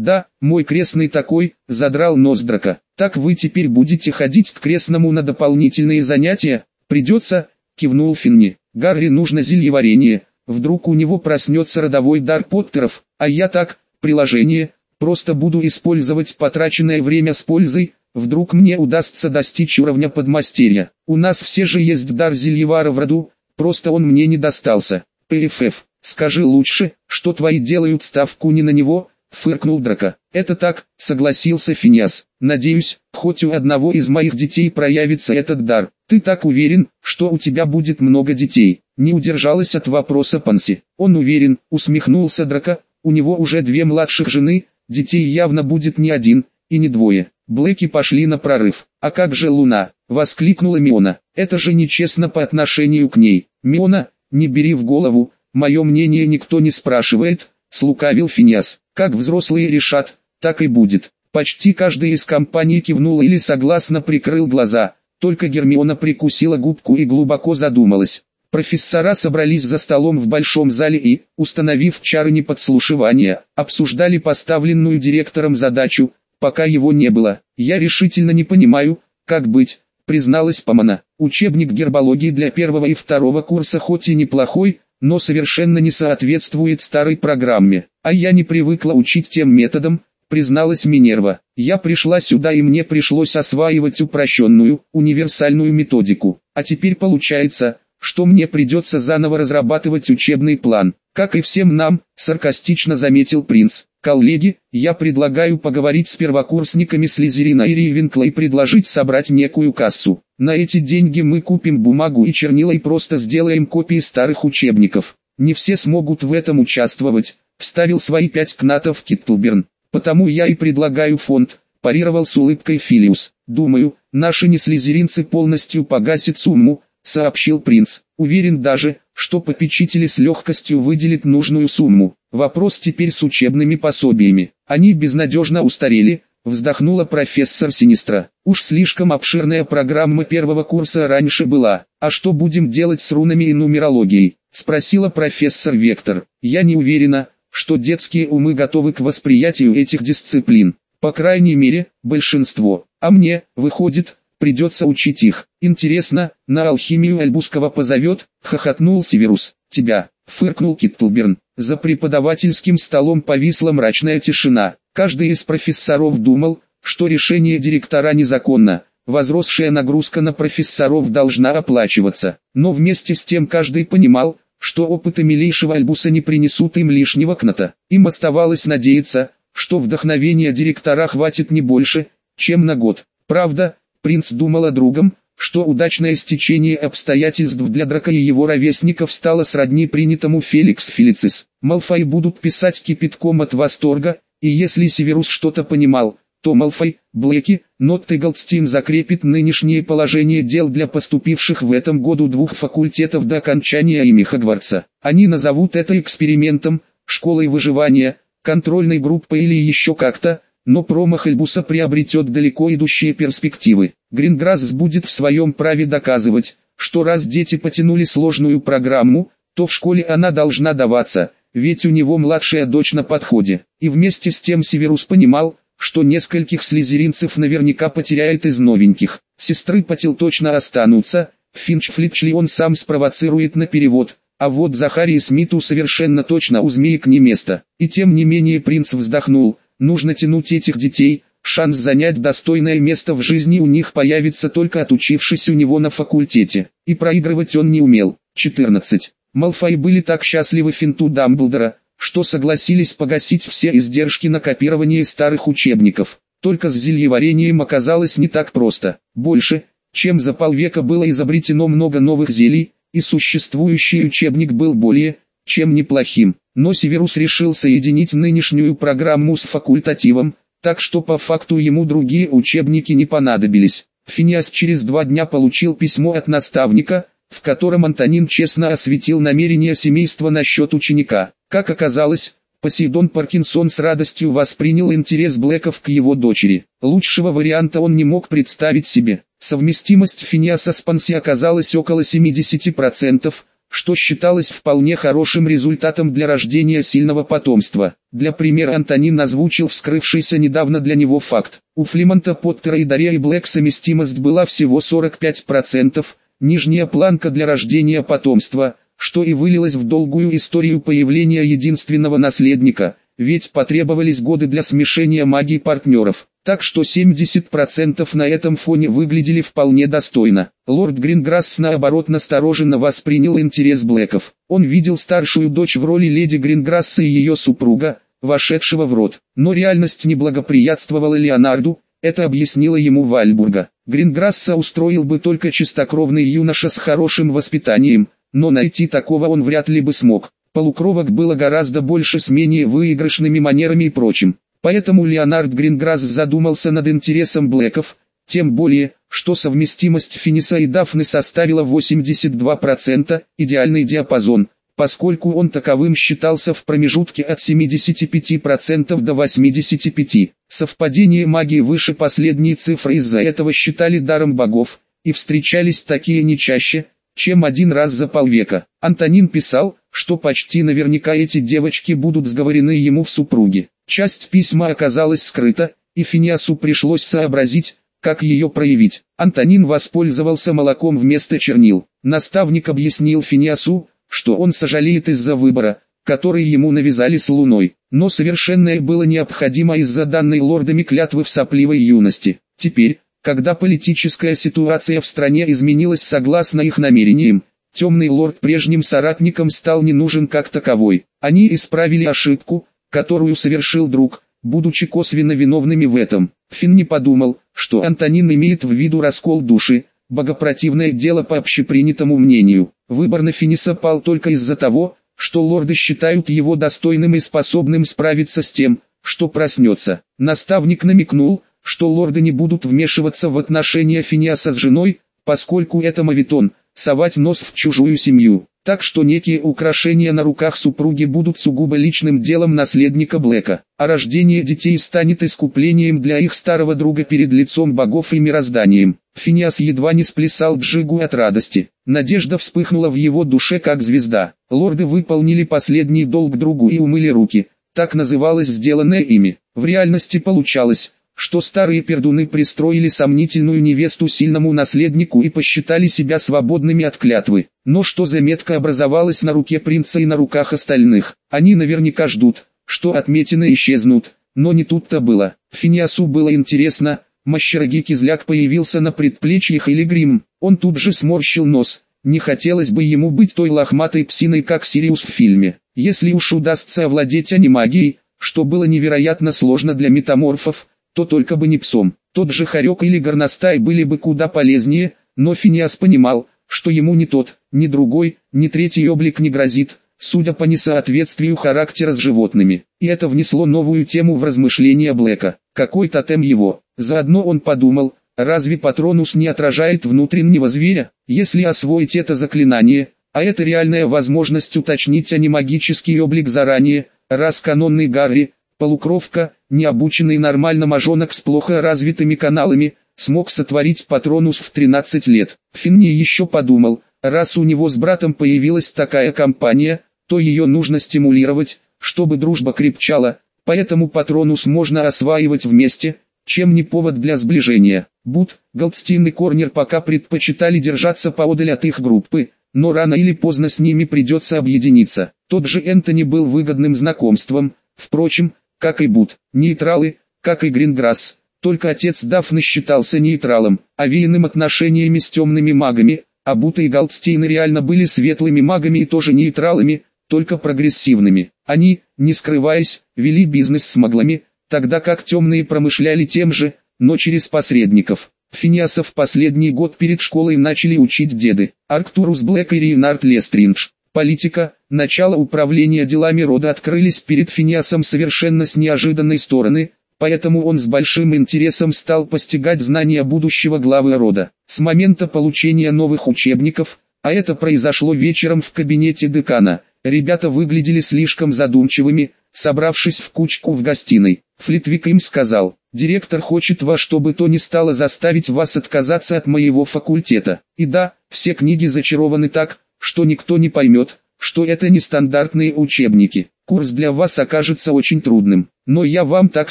Да, мой крестный такой, задрал нос драка. Так вы теперь будете ходить к крестному на дополнительные занятия? Придется, кивнул Финни. Гарри нужно зельеварение, вдруг у него проснется родовой дар Поттеров, а я так, приложение, просто буду использовать потраченное время с пользой, вдруг мне удастся достичь уровня подмастерья. У нас все же есть дар зельевара в роду, просто он мне не достался. ПФФ, скажи лучше, что твои делают ставку не на него, фыркнул Драка. Это так, согласился Финиас. Надеюсь, хоть у одного из моих детей проявится этот дар. Ты так уверен, что у тебя будет много детей? Не удержалась от вопроса Панси. Он уверен, усмехнулся Драка. У него уже две младших жены, детей явно будет не один, и не двое. Блэки пошли на прорыв. «А как же Луна?» — воскликнула Миона. «Это же нечестно по отношению к ней. Миона, не бери в голову, мое мнение никто не спрашивает», — слукавил Финиас. «Как взрослые решат, так и будет». Почти каждый из компаний кивнул или согласно прикрыл глаза, только Гермиона прикусила губку и глубоко задумалась. Профессора собрались за столом в большом зале и, установив чары неподслушивания, обсуждали поставленную директором задачу, пока его не было. Я решительно не понимаю, как быть, призналась Помана. Учебник гербологии для первого и второго курса хоть и неплохой, но совершенно не соответствует старой программе. А я не привыкла учить тем методом, призналась Минерва. Я пришла сюда и мне пришлось осваивать упрощенную, универсальную методику. А теперь получается, что мне придется заново разрабатывать учебный план, как и всем нам, саркастично заметил принц. Коллеги, я предлагаю поговорить с первокурсниками Слизерина и Ривенкла и предложить собрать некую кассу. На эти деньги мы купим бумагу и чернила и просто сделаем копии старых учебников. Не все смогут в этом участвовать, вставил свои пять кнатов Киттлберн. Потому я и предлагаю фонд, парировал с улыбкой Филиус. Думаю, наши неслизеринцы полностью погасят сумму, сообщил принц. Уверен даже, что попечители с легкостью выделят нужную сумму. Вопрос теперь с учебными пособиями. Они безнадежно устарели, вздохнула профессор Синистра. Уж слишком обширная программа первого курса раньше была. А что будем делать с рунами и нумерологией? Спросила профессор Вектор. Я не уверена, что детские умы готовы к восприятию этих дисциплин. По крайней мере, большинство. А мне, выходит, придется учить их. Интересно, на алхимию Альбуского позовет, хохотнул Северус. Тебя, фыркнул Киттлберн. За преподавательским столом повисла мрачная тишина. Каждый из профессоров думал, что решение директора незаконно. Возросшая нагрузка на профессоров должна оплачиваться. Но вместе с тем каждый понимал, что опыты милейшего Альбуса не принесут им лишнего кната. Им оставалось надеяться, что вдохновения директора хватит не больше, чем на год. Правда, Принц думал о другом, что удачное стечение обстоятельств для Драка и его ровесников стало сродни принятому Феликс Филицис. Малфой будут писать кипятком от восторга, и если Северус что-то понимал, то Малфой, Блэки, Нотт и Голдстин закрепит нынешнее положение дел для поступивших в этом году двух факультетов до окончания ими Хогвартса. Они назовут это экспериментом, школой выживания, контрольной группой или еще как-то, но промах Эльбуса приобретет далеко идущие перспективы. Гринграсс будет в своем праве доказывать, что раз дети потянули сложную программу, то в школе она должна даваться, ведь у него младшая дочь на подходе. И вместе с тем Северус понимал, что нескольких слезеринцев наверняка потеряет из новеньких. Сестры Патил точно останутся, Финч Флитчли он сам спровоцирует на перевод, а вот Захарии Смиту совершенно точно у змеек не место. И тем не менее принц вздохнул, Нужно тянуть этих детей, шанс занять достойное место в жизни у них появится только отучившись у него на факультете. И проигрывать он не умел. 14. Малфой были так счастливы финту Дамблдора, что согласились погасить все издержки на копирование старых учебников. Только с зельеварением оказалось не так просто. Больше, чем за полвека было изобретено много новых зелий, и существующий учебник был более, чем неплохим. Но Северус решил соединить нынешнюю программу с факультативом, так что по факту ему другие учебники не понадобились. Финиас через два дня получил письмо от наставника, в котором Антонин честно осветил намерения семейства насчет ученика. Как оказалось, Посейдон Паркинсон с радостью воспринял интерес Блэков к его дочери. Лучшего варианта он не мог представить себе. Совместимость Финиаса с Панси оказалась около 70%, что считалось вполне хорошим результатом для рождения сильного потомства. Для примера Антонин озвучил вскрывшийся недавно для него факт. У Флимонта Поттера и Дарья и Блэк совместимость была всего 45%, нижняя планка для рождения потомства, что и вылилось в долгую историю появления единственного наследника, ведь потребовались годы для смешения магии партнеров. Так что 70% на этом фоне выглядели вполне достойно. Лорд Гринграсс наоборот настороженно воспринял интерес Блэков. Он видел старшую дочь в роли леди Гринграсса и ее супруга, вошедшего в род. Но реальность не благоприятствовала Леонарду, это объяснила ему Вальбурга. Гринграсса устроил бы только чистокровный юноша с хорошим воспитанием, но найти такого он вряд ли бы смог. Полукровок было гораздо больше с менее выигрышными манерами и прочим. Поэтому Леонард Гринграсс задумался над интересом Блэков, тем более, что совместимость Финиса и Дафны составила 82%, идеальный диапазон, поскольку он таковым считался в промежутке от 75% до 85%. Совпадение магии выше последней цифры из-за этого считали даром богов, и встречались такие не чаще, чем один раз за полвека. Антонин писал, что почти наверняка эти девочки будут сговорены ему в супруге. Часть письма оказалась скрыта, и Финиасу пришлось сообразить, как ее проявить. Антонин воспользовался молоком вместо чернил. Наставник объяснил Финиасу, что он сожалеет из-за выбора, который ему навязали с луной, но совершенное было необходимо из-за данной лордами клятвы в сопливой юности. Теперь, когда политическая ситуация в стране изменилась согласно их намерениям, темный лорд прежним соратникам стал не нужен как таковой. Они исправили ошибку, которую совершил друг, будучи косвенно виновными в этом. Финн не подумал, что Антонин имеет в виду раскол души, богопротивное дело по общепринятому мнению. Выбор на Финиса пал только из-за того, что лорды считают его достойным и способным справиться с тем, что проснется. Наставник намекнул, что лорды не будут вмешиваться в отношения Финиаса с женой, поскольку это мавитон, совать нос в чужую семью так что некие украшения на руках супруги будут сугубо личным делом наследника Блэка, а рождение детей станет искуплением для их старого друга перед лицом богов и мирозданием. Финиас едва не сплясал джигу от радости. Надежда вспыхнула в его душе как звезда. Лорды выполнили последний долг другу и умыли руки. Так называлось сделанное ими. В реальности получалось, что старые пердуны пристроили сомнительную невесту сильному наследнику и посчитали себя свободными от клятвы. Но что заметка образовалась на руке принца и на руках остальных, они наверняка ждут, что отметины исчезнут, но не тут-то было. Финиасу было интересно, Мащероги Кизляк появился на предплечьях или грим, он тут же сморщил нос, не хотелось бы ему быть той лохматой псиной как Сириус в фильме. Если уж удастся овладеть анимагией, что было невероятно сложно для метаморфов, то только бы не псом. Тот же Харек или Горностай были бы куда полезнее, но Финиас понимал, что ему ни тот, ни другой, ни третий облик не грозит, судя по несоответствию характера с животными. И это внесло новую тему в размышления Блэка. Какой тотем его? Заодно он подумал, разве Патронус не отражает внутреннего зверя? Если освоить это заклинание, а это реальная возможность уточнить анимагический облик заранее, раз канонный Гарри, полукровка, необученный нормально мажонок с плохо развитыми каналами, смог сотворить патронус в 13 лет. Финни еще подумал, раз у него с братом появилась такая компания, то ее нужно стимулировать, чтобы дружба крепчала, поэтому патронус можно осваивать вместе, чем не повод для сближения. Бут, Голдстин и Корнер пока предпочитали держаться поодаль от их группы, но рано или поздно с ними придется объединиться. Тот же Энтони был выгодным знакомством, впрочем, как и Бут, нейтралы, как и Гринграсс. Только отец Дафны считался нейтралом, овеянным отношениями с темными магами, а Бута и Галдстейны реально были светлыми магами и тоже нейтралами, только прогрессивными. Они, не скрываясь, вели бизнес с маглами, тогда как темные промышляли тем же, но через посредников. Финиаса в последний год перед школой начали учить деды, Арктурус Блэк и Рейнард Лестриндж. Политика, начало управления делами рода открылись перед Финиасом совершенно с неожиданной стороны, поэтому он с большим интересом стал постигать знания будущего главы рода. С момента получения новых учебников, а это произошло вечером в кабинете декана, ребята выглядели слишком задумчивыми, собравшись в кучку в гостиной. Флитвик им сказал, директор хочет во что бы то ни стало заставить вас отказаться от моего факультета. И да, все книги зачарованы так, что никто не поймет, что это не стандартные учебники. Курс для вас окажется очень трудным, но я вам так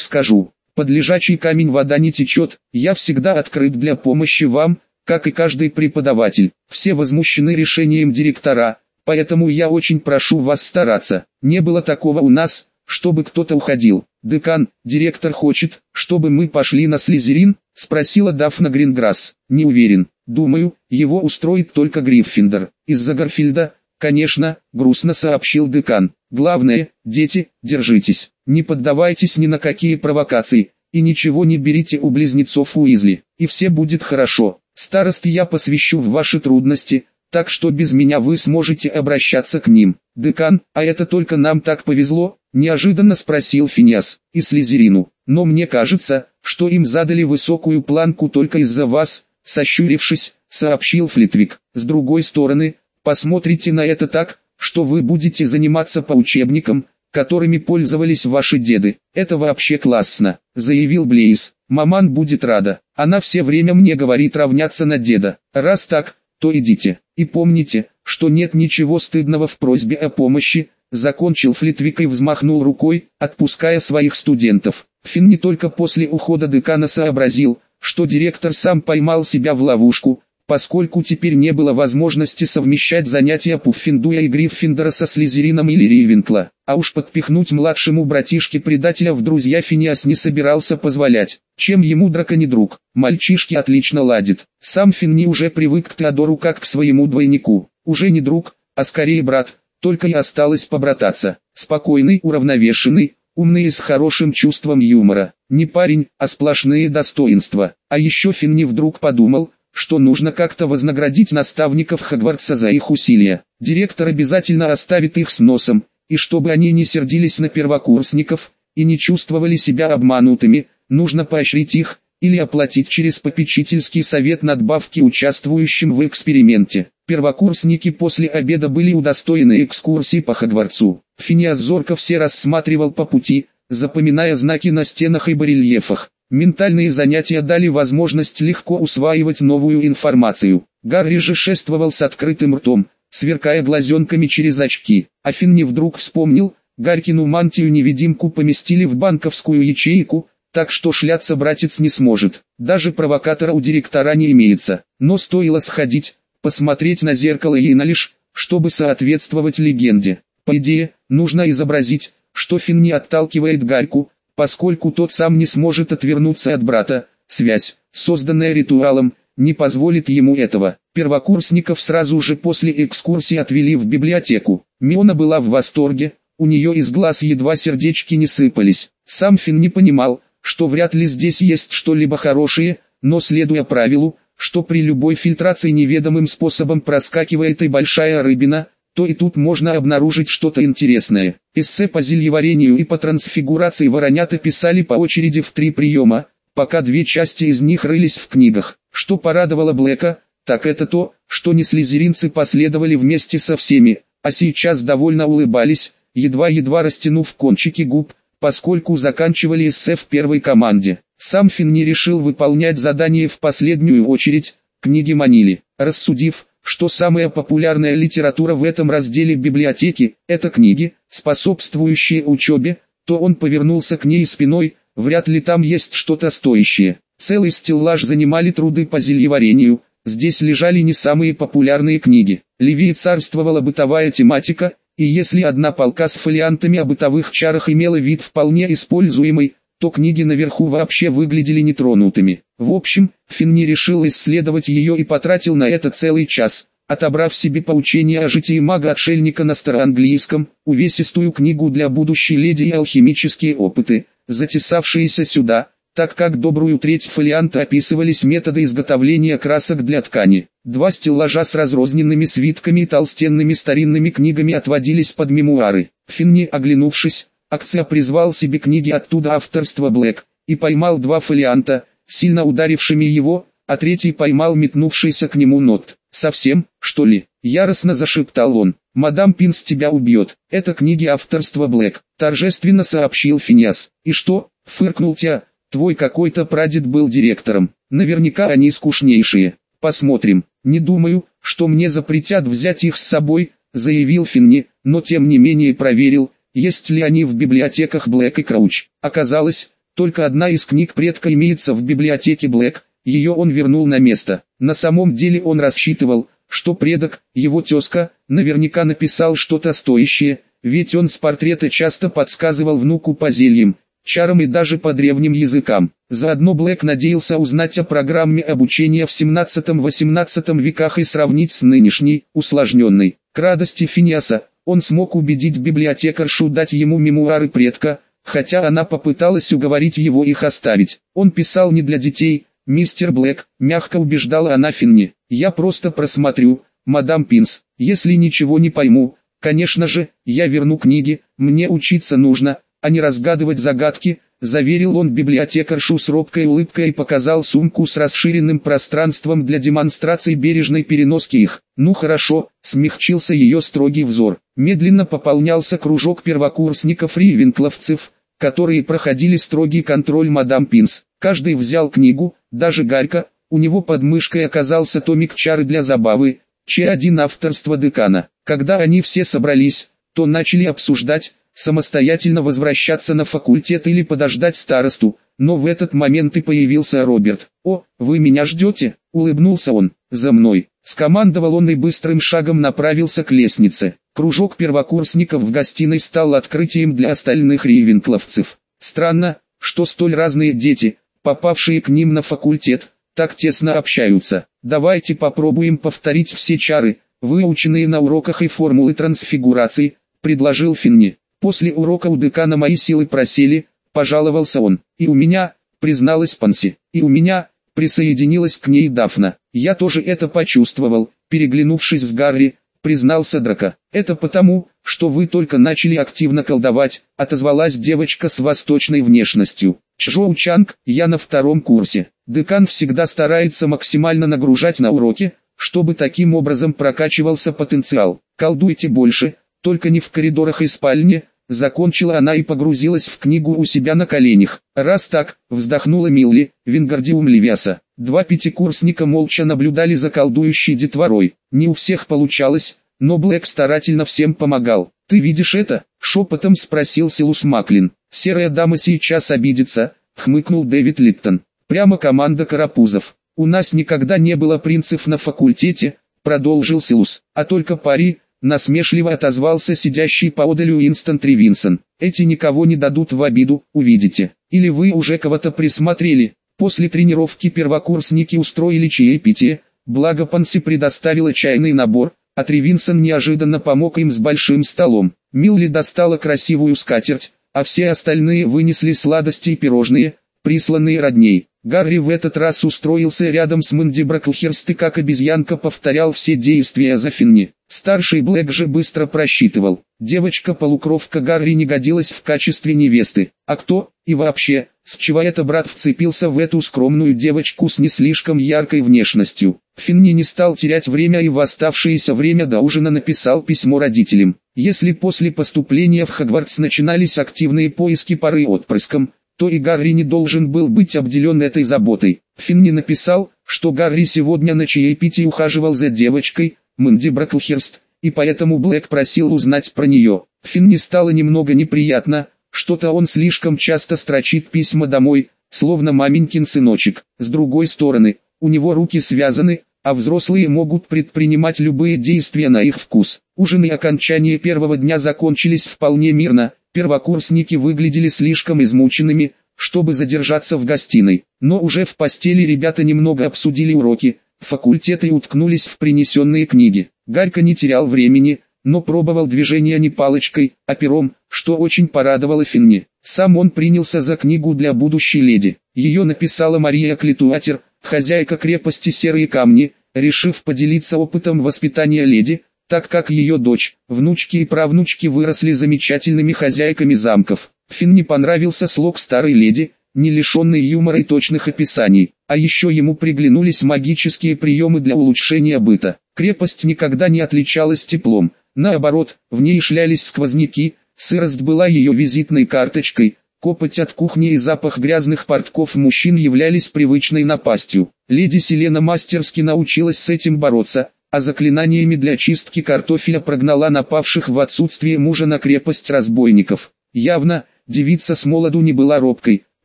скажу. Под лежачий камень вода не течет, я всегда открыт для помощи вам, как и каждый преподаватель. Все возмущены решением директора, поэтому я очень прошу вас стараться. Не было такого у нас, чтобы кто-то уходил. Декан, директор хочет, чтобы мы пошли на Слизерин? Спросила Дафна Гринграсс. Не уверен. Думаю, его устроит только Гриффиндор. Из-за Гарфилда, конечно, грустно сообщил декан. Главное, дети, держитесь. Не поддавайтесь ни на какие провокации. И ничего не берите у близнецов Уизли. И все будет хорошо. Старост я посвящу в ваши трудности, так что без меня вы сможете обращаться к ним. Декан, а это только нам так повезло? Неожиданно спросил Финиас, и Слизерину. Но мне кажется, что им задали высокую планку только из-за вас, сощурившись, сообщил Флитвик. С другой стороны, посмотрите на это так, что вы будете заниматься по учебникам, которыми пользовались ваши деды. Это вообще классно, заявил Блейз. Маман будет рада. Она все время мне говорит равняться на деда. Раз так, то идите. И помните, что нет ничего стыдного в просьбе о помощи, закончил Флитвик и взмахнул рукой, отпуская своих студентов. Финн не только после ухода декана сообразил, что директор сам поймал себя в ловушку, поскольку теперь не было возможности совмещать занятия Пуффиндуя и Гриффиндора со Слизерином или Ривенкла, а уж подпихнуть младшему братишке предателя в друзья Финиас не собирался позволять, чем ему драка не друг, мальчишки отлично ладит. Сам Финни уже привык к Теодору как к своему двойнику, уже не друг, а скорее брат, только и осталось побрататься, спокойный, уравновешенный, умный и с хорошим чувством юмора. Не парень, а сплошные достоинства. А еще Финни вдруг подумал, что нужно как-то вознаградить наставников Хагвартса за их усилия. Директор обязательно оставит их с носом, и чтобы они не сердились на первокурсников, и не чувствовали себя обманутыми, нужно поощрить их, или оплатить через попечительский совет надбавки участвующим в эксперименте. Первокурсники после обеда были удостоены экскурсии по Хогвартсу. Финиас зорко все рассматривал по пути, запоминая знаки на стенах и барельефах. Ментальные занятия дали возможность легко усваивать новую информацию. Гарри же шествовал с открытым ртом, сверкая глазенками через очки. А Финни вдруг вспомнил, Гарькину мантию-невидимку поместили в банковскую ячейку, так что шляться братец не сможет. Даже провокатора у директора не имеется. Но стоило сходить, посмотреть на зеркало и на лишь, чтобы соответствовать легенде. По идее, нужно изобразить, что Финн отталкивает Гарьку, поскольку тот сам не сможет отвернуться от брата. Связь, созданная ритуалом, не позволит ему этого. Первокурсников сразу же после экскурсии отвели в библиотеку. Миона была в восторге, у нее из глаз едва сердечки не сыпались. Сам Финн не понимал, что вряд ли здесь есть что-либо хорошее, но следуя правилу, что при любой фильтрации неведомым способом проскакивает и большая рыбина, то и тут можно обнаружить что-то интересное. Эссе по зельеварению и по трансфигурации воронята писали по очереди в три приема, пока две части из них рылись в книгах. Что порадовало Блэка, так это то, что не слезеринцы последовали вместе со всеми, а сейчас довольно улыбались, едва-едва растянув кончики губ, поскольку заканчивали эссе в первой команде. Сам Финн не решил выполнять задание в последнюю очередь, книги манили, рассудив, что самая популярная литература в этом разделе библиотеки – это книги, способствующие учебе, то он повернулся к ней спиной, вряд ли там есть что-то стоящее. Целый стеллаж занимали труды по зельеварению, здесь лежали не самые популярные книги. Левее царствовала бытовая тематика, и если одна полка с фолиантами о бытовых чарах имела вид вполне используемый, то книги наверху вообще выглядели нетронутыми. В общем, Финни решил исследовать ее и потратил на это целый час, отобрав себе поучение о житии мага-отшельника на староанглийском, увесистую книгу для будущей леди и алхимические опыты, затесавшиеся сюда, так как добрую треть фолианта описывались методы изготовления красок для ткани. Два стеллажа с разрозненными свитками и толстенными старинными книгами отводились под мемуары. Финни, оглянувшись, акция призвал себе книги оттуда авторства Блэк, и поймал два фолианта, сильно ударившими его, а третий поймал метнувшийся к нему нот. «Совсем, что ли?» – яростно зашептал он. «Мадам Пинс тебя убьет. Это книги авторства Блэк», – торжественно сообщил Финиас. «И что?» – фыркнул Тя. «Твой какой-то прадед был директором. Наверняка они скучнейшие. Посмотрим». «Не думаю, что мне запретят взять их с собой», заявил Финни, но тем не менее проверил, есть ли они в библиотеках Блэк и Крауч. Оказалось, только одна из книг предка имеется в библиотеке Блэк, ее он вернул на место. На самом деле он рассчитывал, что предок, его тезка, наверняка написал что-то стоящее, ведь он с портрета часто подсказывал внуку по зельям, чарам и даже по древним языкам. Заодно Блэк надеялся узнать о программе обучения в 17-18 веках и сравнить с нынешней, усложненной. К радости Финиаса, он смог убедить библиотекаршу дать ему мемуары предка, хотя она попыталась уговорить его их оставить. Он писал не для детей, мистер Блэк, мягко убеждала она Финни. Я просто просмотрю, мадам Пинс, если ничего не пойму, конечно же, я верну книги, мне учиться нужно, а не разгадывать загадки, заверил он библиотекаршу с робкой улыбкой и показал сумку с расширенным пространством для демонстрации бережной переноски их. Ну хорошо, смягчился ее строгий взор. Медленно пополнялся кружок первокурсников-ривенкловцев, которые проходили строгий контроль мадам Пинс. Каждый взял книгу, даже Гарька, у него под мышкой оказался томик чары для забавы, чей один авторство декана. Когда они все собрались, то начали обсуждать, самостоятельно возвращаться на факультет или подождать старосту, но в этот момент и появился Роберт. «О, вы меня ждете?» – улыбнулся он. «За мной!» – скомандовал он и быстрым шагом направился к лестнице. Кружок первокурсников в гостиной стал открытием для остальных рейвенкловцев. Странно, что столь разные дети, попавшие к ним на факультет, так тесно общаются. Давайте попробуем повторить все чары, выученные на уроках и формулы трансфигурации, предложил Финни. После урока у декана мои силы просели, пожаловался он. И у меня, призналась Панси, и у меня, присоединилась к ней Дафна. Я тоже это почувствовал, переглянувшись с Гарри, признался Драка. Это потому, что вы только начали активно колдовать, отозвалась девочка с восточной внешностью. Чжоу Чанг, я на втором курсе. Декан всегда старается максимально нагружать на уроки, чтобы таким образом прокачивался потенциал. Колдуйте больше, только не в коридорах и спальне, закончила она и погрузилась в книгу у себя на коленях. Раз так, вздохнула Милли, Вингардиум Левиаса. Два пятикурсника молча наблюдали за колдующей детворой. Не у всех получалось, но Блэк старательно всем помогал. «Ты видишь это?» — шепотом спросил Силус Маклин. «Серая дама сейчас обидится», — хмыкнул Дэвид Литтон. «Прямо команда карапузов. У нас никогда не было принцев на факультете», — продолжил Силус, — «а только пари, Насмешливо отозвался сидящий поодаль Уинстон Тривинсон. Эти никого не дадут в обиду, увидите. Или вы уже кого-то присмотрели. После тренировки первокурсники устроили чаепитие, благо Панси предоставила чайный набор, а Тривинсон неожиданно помог им с большим столом. Милли достала красивую скатерть, а все остальные вынесли сладости и пирожные, присланные родней. Гарри в этот раз устроился рядом с Мэнди Браклхерст и как обезьянка повторял все действия за Финни. Старший Блэк же быстро просчитывал. Девочка-полукровка Гарри не годилась в качестве невесты. А кто, и вообще, с чего это брат вцепился в эту скромную девочку с не слишком яркой внешностью? Финни не стал терять время и в оставшееся время до ужина написал письмо родителям. Если после поступления в Хогвартс начинались активные поиски пары отпрыском, то и Гарри не должен был быть обделен этой заботой. Финни написал, что Гарри сегодня на чаепитии ухаживал за девочкой, Мэнди Браклхерст, и поэтому Блэк просил узнать про нее. Финни стало немного неприятно, что-то он слишком часто строчит письма домой, словно маменькин сыночек. С другой стороны, у него руки связаны, а взрослые могут предпринимать любые действия на их вкус. Ужин и окончание первого дня закончились вполне мирно, Первокурсники выглядели слишком измученными, чтобы задержаться в гостиной, но уже в постели ребята немного обсудили уроки, факультеты уткнулись в принесенные книги. Гарька не терял времени, но пробовал движения не палочкой, а пером, что очень порадовало Финни. Сам он принялся за книгу для будущей леди. Ее написала Мария Клитуатер, хозяйка крепости Серые Камни, решив поделиться опытом воспитания леди, так как ее дочь, внучки и правнучки выросли замечательными хозяйками замков. Финн не понравился слог старой леди, не лишенный юмора и точных описаний, а еще ему приглянулись магические приемы для улучшения быта. Крепость никогда не отличалась теплом, наоборот, в ней шлялись сквозняки, сырость была ее визитной карточкой, копоть от кухни и запах грязных портков мужчин являлись привычной напастью. Леди Селена мастерски научилась с этим бороться, а заклинаниями для чистки картофеля прогнала напавших в отсутствие мужа на крепость разбойников. Явно, девица с молоду не была робкой,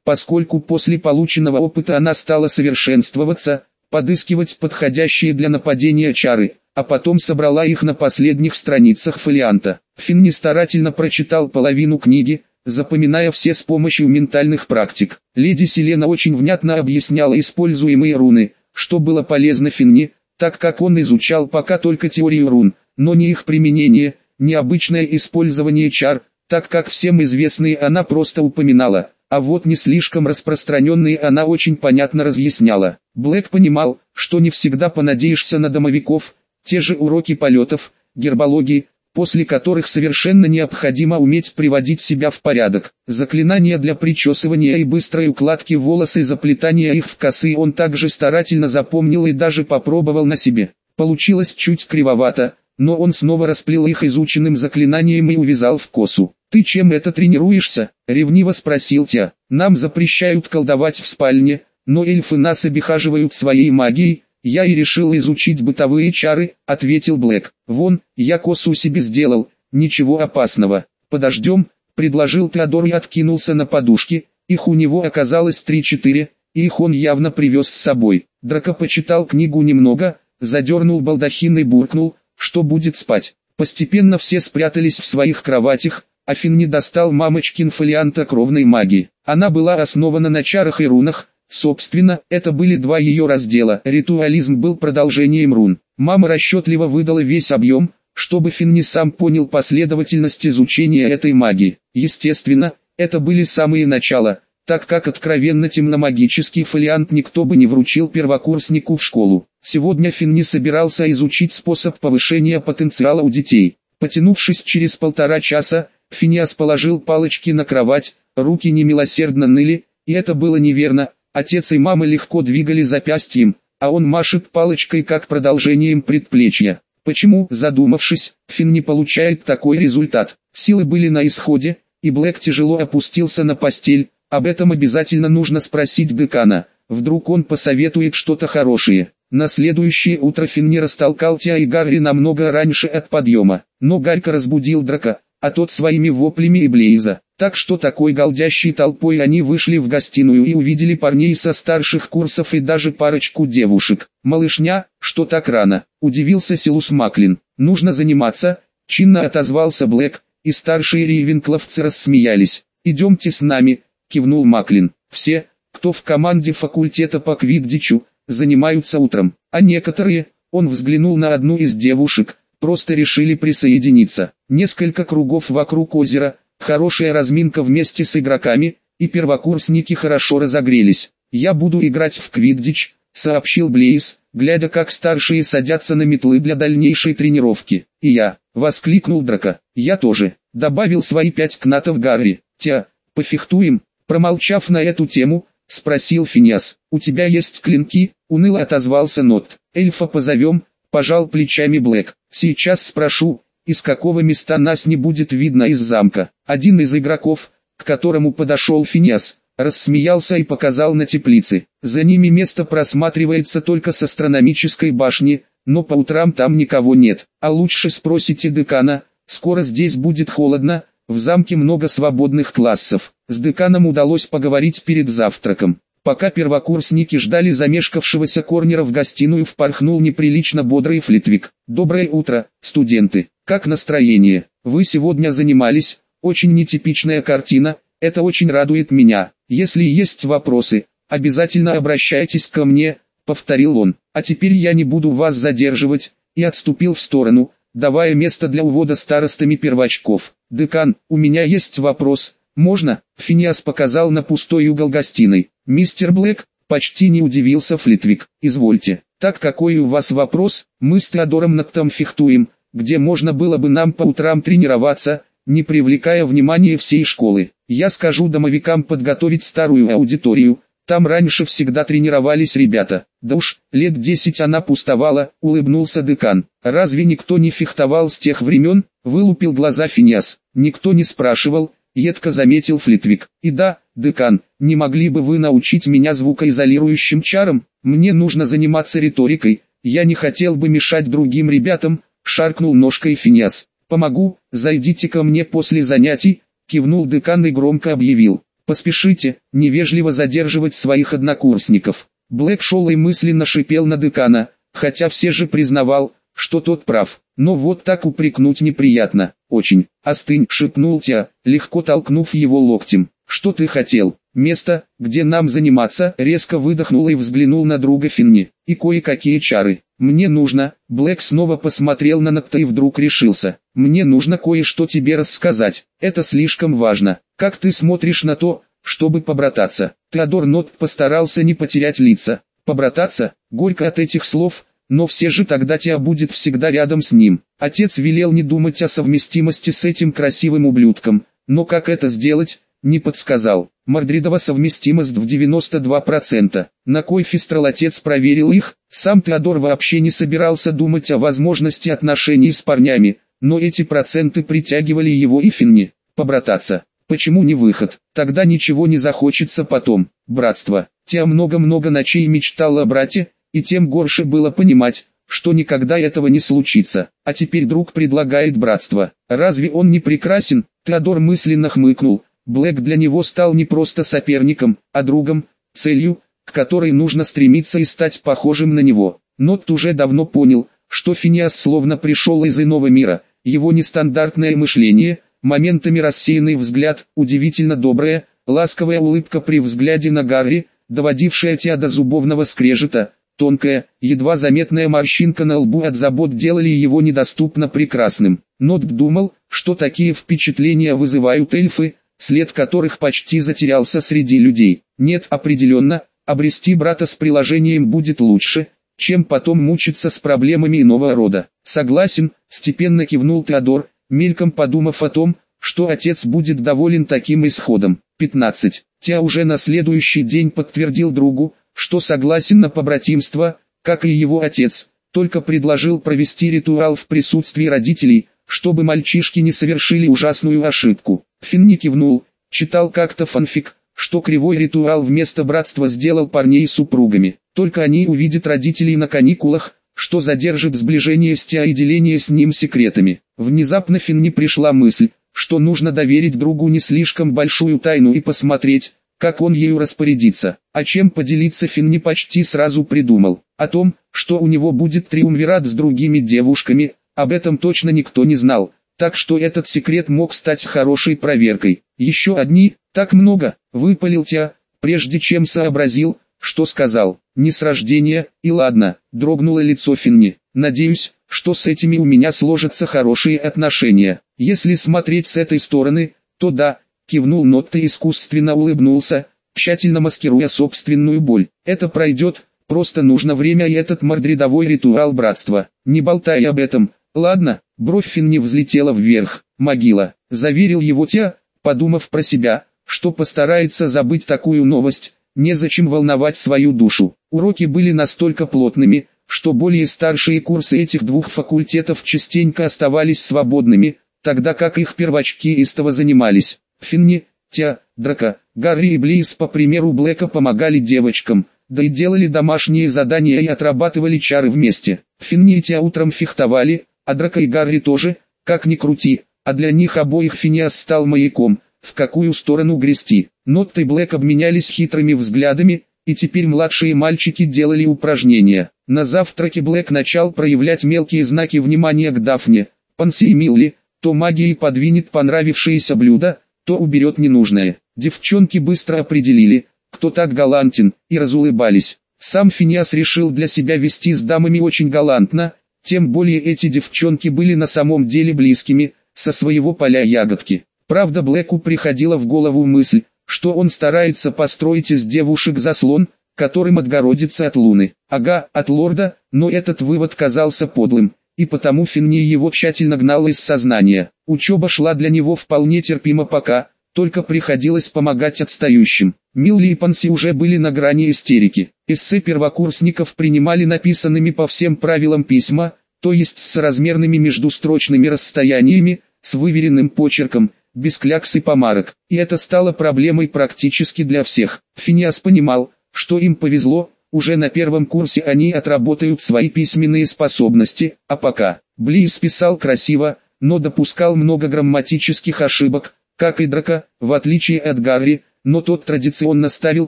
поскольку после полученного опыта она стала совершенствоваться, подыскивать подходящие для нападения чары, а потом собрала их на последних страницах фолианта. Финни старательно прочитал половину книги, запоминая все с помощью ментальных практик. Леди Селена очень внятно объясняла используемые руны, что было полезно Финни, так как он изучал пока только теорию рун, но не их применение, необычное использование чар, так как всем известные она просто упоминала, а вот не слишком распространенные она очень понятно разъясняла. Блэк понимал, что не всегда понадеешься на домовиков, те же уроки полетов, гербологии, после которых совершенно необходимо уметь приводить себя в порядок. Заклинания для причесывания и быстрой укладки волос и заплетания их в косы он также старательно запомнил и даже попробовал на себе. Получилось чуть кривовато, но он снова расплел их изученным заклинанием и увязал в косу. «Ты чем это тренируешься?» — ревниво спросил Тя. «Нам запрещают колдовать в спальне, но эльфы нас обихаживают своей магией, «Я и решил изучить бытовые чары», — ответил Блэк. «Вон, я косу себе сделал, ничего опасного. Подождем», — предложил Теодор и откинулся на подушки. Их у него оказалось три-четыре, и их он явно привез с собой. Драко почитал книгу немного, задернул балдахин и буркнул, что будет спать. Постепенно все спрятались в своих кроватях, а Финн не достал мамочкин фолианта кровной магии. Она была основана на чарах и рунах, Собственно, это были два ее раздела. Ритуализм был продолжением рун. Мама расчетливо выдала весь объем, чтобы Финни сам понял последовательность изучения этой магии. Естественно, это были самые начала, так как откровенно темномагический фолиант никто бы не вручил первокурснику в школу. Сегодня Финни собирался изучить способ повышения потенциала у детей. Потянувшись через полтора часа, Финиас положил палочки на кровать, руки немилосердно ныли, и это было неверно, Отец и мама легко двигали запястьем, а он машет палочкой как продолжением предплечья. Почему, задумавшись, Финн не получает такой результат? Силы были на исходе, и Блэк тяжело опустился на постель, об этом обязательно нужно спросить декана, вдруг он посоветует что-то хорошее. На следующее утро Финн не растолкал Тя и Гарри намного раньше от подъема, но Гарька разбудил Драка, а тот своими воплями и Блейза. Так что такой голдящей толпой они вышли в гостиную и увидели парней со старших курсов и даже парочку девушек. «Малышня, что так рано?» – удивился Силус Маклин. «Нужно заниматься», – чинно отозвался Блэк, и старшие рейвенкловцы рассмеялись. «Идемте с нами», – кивнул Маклин. «Все, кто в команде факультета по квиддичу, занимаются утром, а некоторые, он взглянул на одну из девушек, просто решили присоединиться. Несколько кругов вокруг озера – Хорошая разминка вместе с игроками, и первокурсники хорошо разогрелись. «Я буду играть в квиддич», — сообщил Блейз, глядя как старшие садятся на метлы для дальнейшей тренировки. «И я», — воскликнул Драка, — «я тоже», — добавил свои пять кнатов Гарри. «Тя, пофехтуем», промолчав на эту тему, спросил Финиас. «У тебя есть клинки?» — уныло отозвался Нот. «Эльфа позовем», — пожал плечами Блэк. «Сейчас спрошу, из какого места нас не будет видно из замка. Один из игроков, к которому подошел Финиас, рассмеялся и показал на теплицы. За ними место просматривается только с астрономической башни, но по утрам там никого нет. А лучше спросите декана, скоро здесь будет холодно, в замке много свободных классов. С деканом удалось поговорить перед завтраком. Пока первокурсники ждали замешкавшегося корнера в гостиную впорхнул неприлично бодрый Флитвик. «Доброе утро, студенты! Как настроение? Вы сегодня занимались? Очень нетипичная картина, это очень радует меня. Если есть вопросы, обязательно обращайтесь ко мне», — повторил он. «А теперь я не буду вас задерживать», и отступил в сторону, давая место для увода старостами первачков. «Декан, у меня есть вопрос, можно?» Финиас показал на пустой угол гостиной. «Мистер Блэк?» Почти не удивился Флитвик. «Извольте. Так какой у вас вопрос? Мы с Теодором Нактом фехтуем, где можно было бы нам по утрам тренироваться, не привлекая внимания всей школы. Я скажу домовикам подготовить старую аудиторию, там раньше всегда тренировались ребята. Да уж, лет десять она пустовала, улыбнулся декан. Разве никто не фехтовал с тех времен? Вылупил глаза Финиас. Никто не спрашивал, едко заметил Флитвик. И да, «Декан, не могли бы вы научить меня звукоизолирующим чарам? Мне нужно заниматься риторикой, я не хотел бы мешать другим ребятам», — шаркнул ножкой Финиас. «Помогу, зайдите ко мне после занятий», — кивнул декан и громко объявил. «Поспешите, невежливо задерживать своих однокурсников». Блэк шел и мысленно шипел на декана, хотя все же признавал, что тот прав. Но вот так упрекнуть неприятно, очень. «Остынь», — шепнул Тя, легко толкнув его локтем. «Что ты хотел?» «Место, где нам заниматься», — резко выдохнул и взглянул на друга Финни. «И кое-какие чары. Мне нужно...» Блэк снова посмотрел на Нокта и вдруг решился. «Мне нужно кое-что тебе рассказать. Это слишком важно. Как ты смотришь на то, чтобы побрататься?» Теодор Нот постарался не потерять лица. «Побрататься?» Горько от этих слов, но все же тогда Тя будет всегда рядом с ним. Отец велел не думать о совместимости с этим красивым ублюдком, но как это сделать, не подсказал. Мардридова совместимость в 92%. На кой фистрал отец проверил их, сам Теодор вообще не собирался думать о возможности отношений с парнями, но эти проценты притягивали его и Финни. Побрататься. Почему не выход? Тогда ничего не захочется потом. Братство. Тя много-много ночей мечтал о брате, и тем горше было понимать, что никогда этого не случится. А теперь друг предлагает братство. Разве он не прекрасен? Теодор мысленно хмыкнул. Блэк для него стал не просто соперником, а другом, целью, к которой нужно стремиться и стать похожим на него. Нот уже давно понял, что Финиас словно пришел из иного мира, его нестандартное мышление, моментами рассеянный взгляд, удивительно добрая, ласковая улыбка при взгляде на Гарри, доводившая тебя до зубовного скрежета, Тонкая, едва заметная морщинка на лбу от забот делали его недоступно прекрасным. Нот думал, что такие впечатления вызывают эльфы, след которых почти затерялся среди людей. Нет, определенно, обрести брата с приложением будет лучше, чем потом мучиться с проблемами иного рода. Согласен, степенно кивнул Теодор, мельком подумав о том, что отец будет доволен таким исходом. 15. Тя уже на следующий день подтвердил другу, что согласен на побратимство, как и его отец, только предложил провести ритуал в присутствии родителей, чтобы мальчишки не совершили ужасную ошибку. Финни кивнул, читал как-то фанфик, что кривой ритуал вместо братства сделал парней супругами. Только они увидят родителей на каникулах, что задержит сближение с Тя и деление с ним секретами. Внезапно Финни пришла мысль, что нужно доверить другу не слишком большую тайну и посмотреть, как он ею распорядится. А чем поделиться Финни почти сразу придумал. О том, что у него будет триумвират с другими девушками, об этом точно никто не знал. Так что этот секрет мог стать хорошей проверкой. Еще одни, так много, выпалил Тя, прежде чем сообразил, что сказал. Не с рождения, и ладно, дрогнуло лицо Финни. Надеюсь, что с этими у меня сложатся хорошие отношения. Если смотреть с этой стороны, то да, Кивнул Нотта искусственно улыбнулся, тщательно маскируя собственную боль. Это пройдет, просто нужно время и этот мордридовой ритуал братства. Не болтай об этом, ладно? Бровь Финни взлетела вверх. Могила, заверил его Тя, подумав про себя, что постарается забыть такую новость, незачем волновать свою душу. Уроки были настолько плотными, что более старшие курсы этих двух факультетов частенько оставались свободными, тогда как их первочки истово занимались. Финни, Тя, Драка, Гарри и Близ по примеру Блэка помогали девочкам, да и делали домашние задания и отрабатывали чары вместе. Финни и Тя утром фехтовали, а Драка и Гарри тоже, как ни крути, а для них обоих Финиас стал маяком, в какую сторону грести. Нотт и Блэк обменялись хитрыми взглядами, и теперь младшие мальчики делали упражнения. На завтраке Блэк начал проявлять мелкие знаки внимания к Дафне, Панси и Милли, то магией подвинет понравившееся блюдо, то уберет ненужное. Девчонки быстро определили, кто так галантен, и разулыбались. Сам Финиас решил для себя вести с дамами очень галантно, тем более эти девчонки были на самом деле близкими, со своего поля ягодки. Правда Блэку приходила в голову мысль, что он старается построить из девушек заслон, которым отгородится от луны. Ага, от лорда, но этот вывод казался подлым и потому Финни его тщательно гнал из сознания. Учеба шла для него вполне терпимо пока, только приходилось помогать отстающим. Милли и Панси уже были на грани истерики. Эссе первокурсников принимали написанными по всем правилам письма, то есть с размерными междустрочными расстояниями, с выверенным почерком, без клякс и помарок. И это стало проблемой практически для всех. Финиас понимал, что им повезло, уже на первом курсе они отработают свои письменные способности, а пока Близ писал красиво, но допускал много грамматических ошибок, как и Драка, в отличие от Гарри, но тот традиционно ставил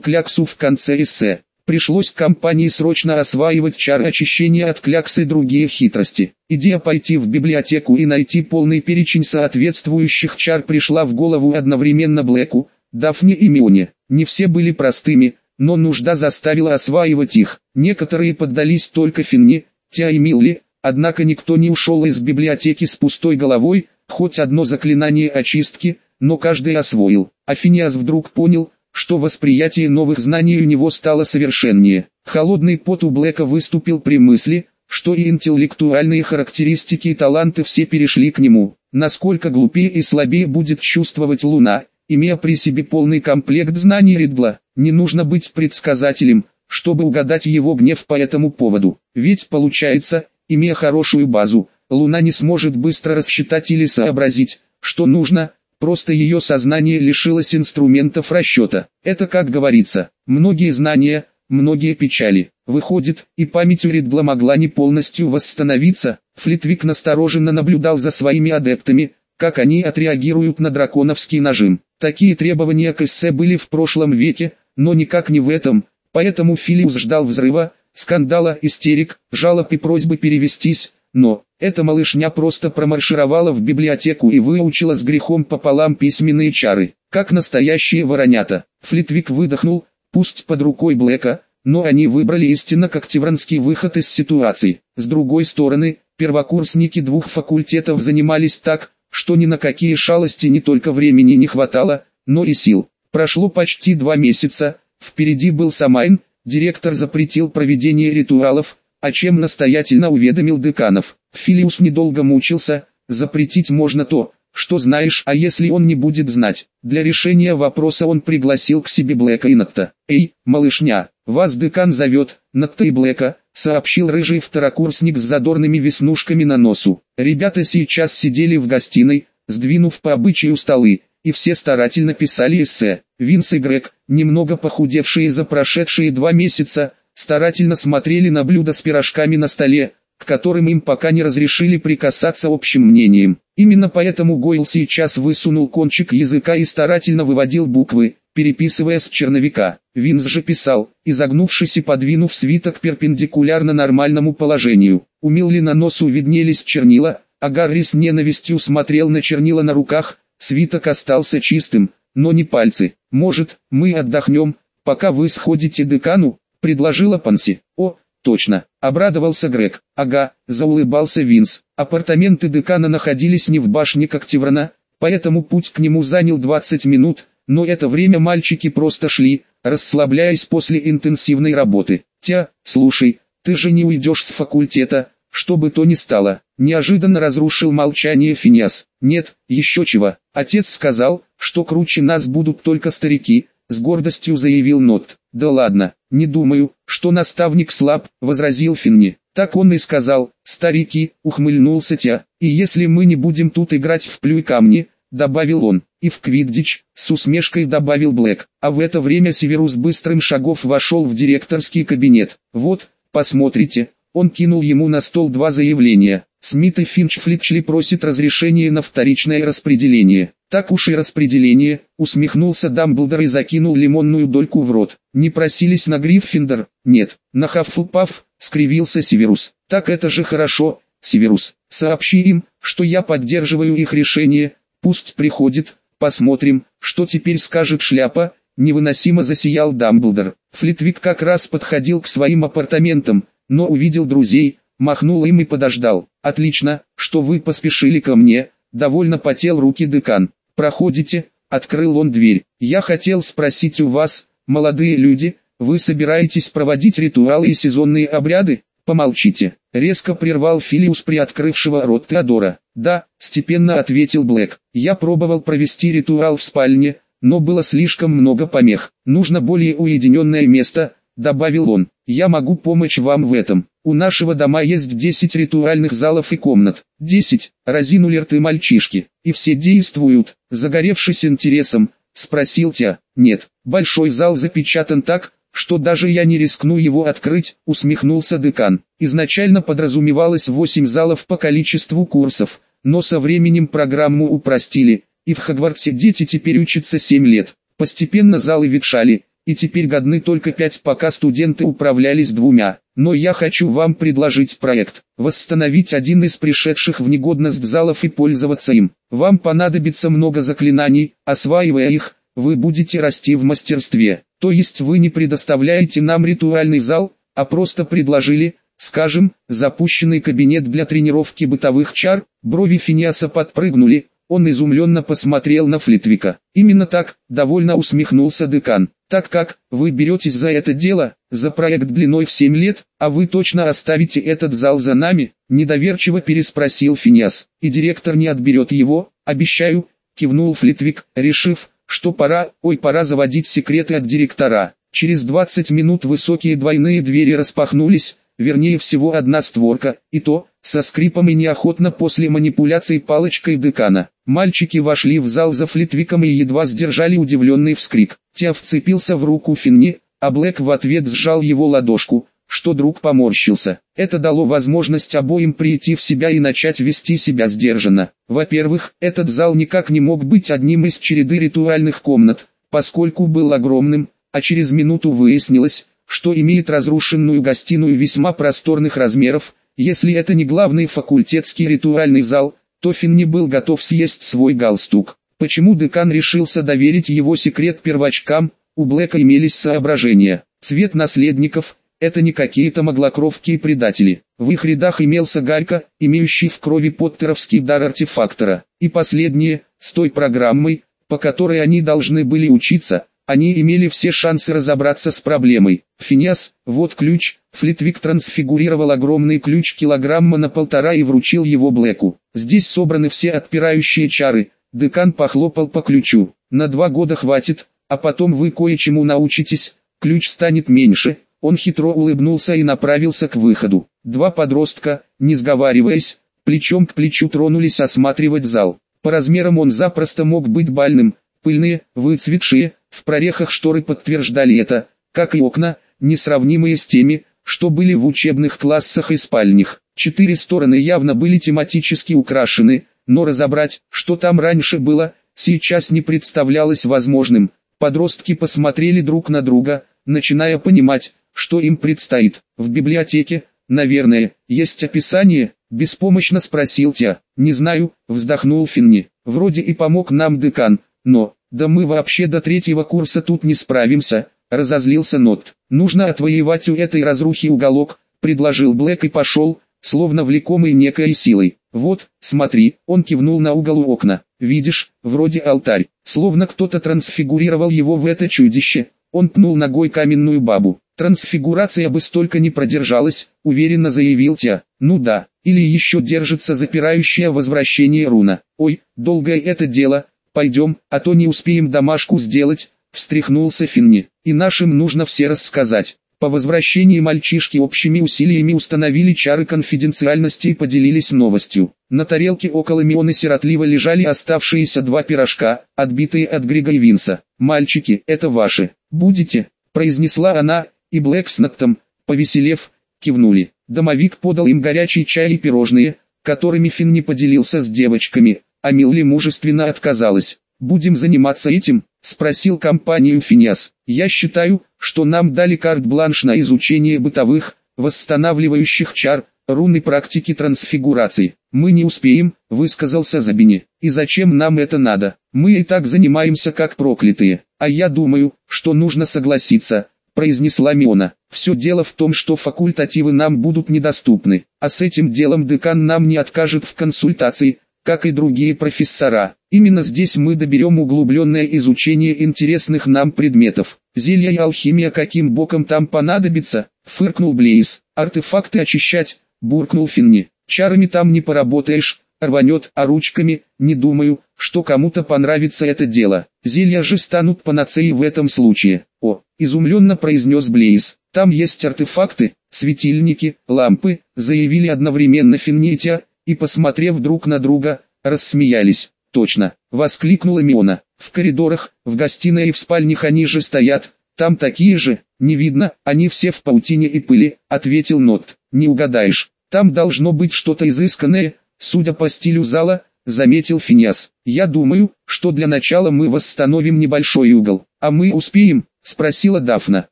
кляксу в конце эссе. Пришлось компании срочно осваивать чары очищения от кляксы и другие хитрости. Идея пойти в библиотеку и найти полный перечень соответствующих чар пришла в голову одновременно Блэку, Дафне и Мионе. Не все были простыми, но нужда заставила осваивать их. Некоторые поддались только Финни, Тя и Милли, однако никто не ушел из библиотеки с пустой головой, хоть одно заклинание очистки, но каждый освоил. Афиниас вдруг понял, что восприятие новых знаний у него стало совершеннее. Холодный пот у Блэка выступил при мысли, что и интеллектуальные характеристики и таланты все перешли к нему. Насколько глупее и слабее будет чувствовать Луна, имея при себе полный комплект знаний Ридла. Не нужно быть предсказателем, чтобы угадать его гнев по этому поводу. Ведь получается, имея хорошую базу, Луна не сможет быстро рассчитать или сообразить, что нужно, Просто ее сознание лишилось инструментов расчета. Это как говорится, многие знания, многие печали. Выходит, и память у Ридгла могла не полностью восстановиться. Флитвик настороженно наблюдал за своими адептами, как они отреагируют на драконовский нажим. Такие требования к эссе были в прошлом веке, но никак не в этом, поэтому Филиус ждал взрыва, скандала, истерик, жалоб и просьбы перевестись, но, эта малышня просто промаршировала в библиотеку и выучила с грехом пополам письменные чары, как настоящие воронята. Флитвик выдохнул, пусть под рукой Блэка, но они выбрали истинно когтевранский выход из ситуации. С другой стороны, первокурсники двух факультетов занимались так, что ни на какие шалости не только времени не хватало, но и сил. Прошло почти два месяца, впереди был Самайн, директор запретил проведение ритуалов, о чем настоятельно уведомил деканов. Филиус недолго мучился, запретить можно то, что знаешь, а если он не будет знать. Для решения вопроса он пригласил к себе Блэка и Натта. «Эй, малышня, вас декан зовет, Натта и Блэка», сообщил рыжий второкурсник с задорными веснушками на носу. Ребята сейчас сидели в гостиной, сдвинув по обычаю столы, и все старательно писали эссе. Винс и Грег, немного похудевшие за прошедшие два месяца, старательно смотрели на блюдо с пирожками на столе, к которым им пока не разрешили прикасаться общим мнением. Именно поэтому Гойл сейчас высунул кончик языка и старательно выводил буквы, переписывая с черновика. Винс же писал, изогнувшись и подвинув свиток перпендикулярно нормальному положению. У Милли на носу виднелись чернила, а Гарри с ненавистью смотрел на чернила на руках, свиток остался чистым, но не пальцы. «Может, мы отдохнем, пока вы сходите декану?» Предложила Панси. О, точно, обрадовался Грег. Ага, заулыбался Винс. Апартаменты декана находились не в башне Коктеврана, поэтому путь к нему занял 20 минут, но это время мальчики просто шли, расслабляясь после интенсивной работы. Тя, слушай, ты же не уйдешь с факультета, что бы то ни стало. Неожиданно разрушил молчание Финиас. Нет, еще чего. Отец сказал, что круче нас будут только старики, с гордостью заявил Нот. Да ладно, не думаю, что наставник слаб, возразил Финни. Так он и сказал, старики, ухмыльнулся Тя, и если мы не будем тут играть в плюй камни, добавил он, и в квиддич, с усмешкой добавил Блэк, а в это время Северус быстрым шагов вошел в директорский кабинет. Вот, посмотрите, он кинул ему на стол два заявления. Смит и Финч Флитчли просит разрешения на вторичное распределение. Так уж и распределение, усмехнулся Дамблдор и закинул лимонную дольку в рот. Не просились на Гриффиндор? Нет. На Хаффлпаф, скривился Северус. Так это же хорошо, Северус. Сообщи им, что я поддерживаю их решение, пусть приходит, посмотрим, что теперь скажет шляпа, невыносимо засиял Дамблдор. Флитвик как раз подходил к своим апартаментам, но увидел друзей, махнул им и подождал. «Отлично, что вы поспешили ко мне», довольно потел руки декан. «Проходите», открыл он дверь. «Я хотел спросить у вас, молодые люди, вы собираетесь проводить ритуалы и сезонные обряды?» «Помолчите», резко прервал Филиус приоткрывшего рот Теодора. «Да», степенно ответил Блэк. «Я пробовал провести ритуал в спальне, но было слишком много помех. Нужно более уединенное место», добавил он. «Я могу помочь вам в этом. У нашего дома есть 10 ритуальных залов и комнат. 10, разинули рты мальчишки, и все действуют, загоревшись интересом, спросил Тя. Нет, большой зал запечатан так, что даже я не рискну его открыть, усмехнулся декан. Изначально подразумевалось 8 залов по количеству курсов, но со временем программу упростили, и в Хогвартсе дети теперь учатся 7 лет. Постепенно залы ветшали, и теперь годны только 5, пока студенты управлялись двумя. Но я хочу вам предложить проект, восстановить один из пришедших в негодность залов и пользоваться им. Вам понадобится много заклинаний, осваивая их, вы будете расти в мастерстве. То есть вы не предоставляете нам ритуальный зал, а просто предложили, скажем, запущенный кабинет для тренировки бытовых чар, брови Финиаса подпрыгнули, он изумленно посмотрел на Флитвика. Именно так, довольно усмехнулся декан. Так как, вы беретесь за это дело, за проект длиной в 7 лет, а вы точно оставите этот зал за нами? Недоверчиво переспросил Финиас. И директор не отберет его, обещаю, кивнул Флитвик, решив, что пора, ой пора заводить секреты от директора. Через 20 минут высокие двойные двери распахнулись, вернее всего одна створка, и то, со скрипом и неохотно после манипуляций палочкой декана. Мальчики вошли в зал за Флитвиком и едва сдержали удивленный вскрик. Тя вцепился в руку Финни, а Блэк в ответ сжал его ладошку, что друг поморщился. Это дало возможность обоим прийти в себя и начать вести себя сдержанно. Во-первых, этот зал никак не мог быть одним из череды ритуальных комнат, поскольку был огромным, а через минуту выяснилось, что имеет разрушенную гостиную весьма просторных размеров, если это не главный факультетский ритуальный зал, то Финн не был готов съесть свой галстук. Почему декан решился доверить его секрет первочкам, у Блэка имелись соображения. Цвет наследников – это не какие-то моглокровки и предатели. В их рядах имелся Галька, имеющий в крови поттеровский дар артефактора. И последние, с той программой, по которой они должны были учиться, они имели все шансы разобраться с проблемой. Финиас, вот ключ, Флитвик трансфигурировал огромный ключ килограмма на полтора и вручил его Блэку. Здесь собраны все отпирающие чары, декан похлопал по ключу. На два года хватит, а потом вы кое-чему научитесь, ключ станет меньше. Он хитро улыбнулся и направился к выходу. Два подростка, не сговариваясь, плечом к плечу тронулись осматривать зал. По размерам он запросто мог быть бальным, пыльные, выцветшие, в прорехах шторы подтверждали это, как и окна, несравнимые с теми, что были в учебных классах и спальнях. Четыре стороны явно были тематически украшены, но разобрать, что там раньше было, сейчас не представлялось возможным. Подростки посмотрели друг на друга, начиная понимать, что им предстоит. В библиотеке, наверное, есть описание, беспомощно спросил Тя. Не знаю, вздохнул Финни. Вроде и помог нам декан, но, да мы вообще до третьего курса тут не справимся, разозлился Нот. Нужно отвоевать у этой разрухи уголок, предложил Блэк и пошел, словно влекомый некой силой. Вот, смотри, он кивнул на угол у окна. Видишь, вроде алтарь, словно кто-то трансфигурировал его в это чудище. Он пнул ногой каменную бабу. Трансфигурация бы столько не продержалась, уверенно заявил Тя. Ну да, или еще держится запирающее возвращение руна. Ой, долгое это дело, Пойдем, а то не успеем домашку сделать, встряхнулся Финни. И нашим нужно все рассказать. По возвращении мальчишки общими усилиями установили чары конфиденциальности и поделились новостью. На тарелке около Мионы сиротливо лежали оставшиеся два пирожка, отбитые от Грига и Винса. «Мальчики, это ваши. Будете?» – произнесла она, и Блэк с Нактом, повеселев, кивнули. Домовик подал им горячий чай и пирожные, которыми Финн не поделился с девочками, а Милли мужественно отказалась. «Будем заниматься этим?» – спросил компанию Финиас. «Я считаю, что нам дали карт-бланш на изучение бытовых, восстанавливающих чар, рун и практики трансфигурации. Мы не успеем», – высказался Забини. «И зачем нам это надо? Мы и так занимаемся как проклятые. А я думаю, что нужно согласиться», – произнесла Миона. «Все дело в том, что факультативы нам будут недоступны, а с этим делом декан нам не откажет в консультации, как и другие профессора. Именно здесь мы доберем углубленное изучение интересных нам предметов. Зелья и алхимия каким боком там понадобится, фыркнул Блейз. Артефакты очищать, буркнул Финни. Чарами там не поработаешь, рванет, а ручками, не думаю, что кому-то понравится это дело. Зелья же станут панацеей в этом случае. О, изумленно произнес Блейз. Там есть артефакты, светильники, лампы, заявили одновременно Финнития, и посмотрев друг на друга, рассмеялись. Точно, воскликнула Миона. В коридорах, в гостиной и в спальнях они же стоят, там такие же, не видно, они все в паутине и пыли, ответил Нотт. Не угадаешь, там должно быть что-то изысканное, судя по стилю зала, заметил Финиас. Я думаю, что для начала мы восстановим небольшой угол. А мы успеем? Спросила Дафна.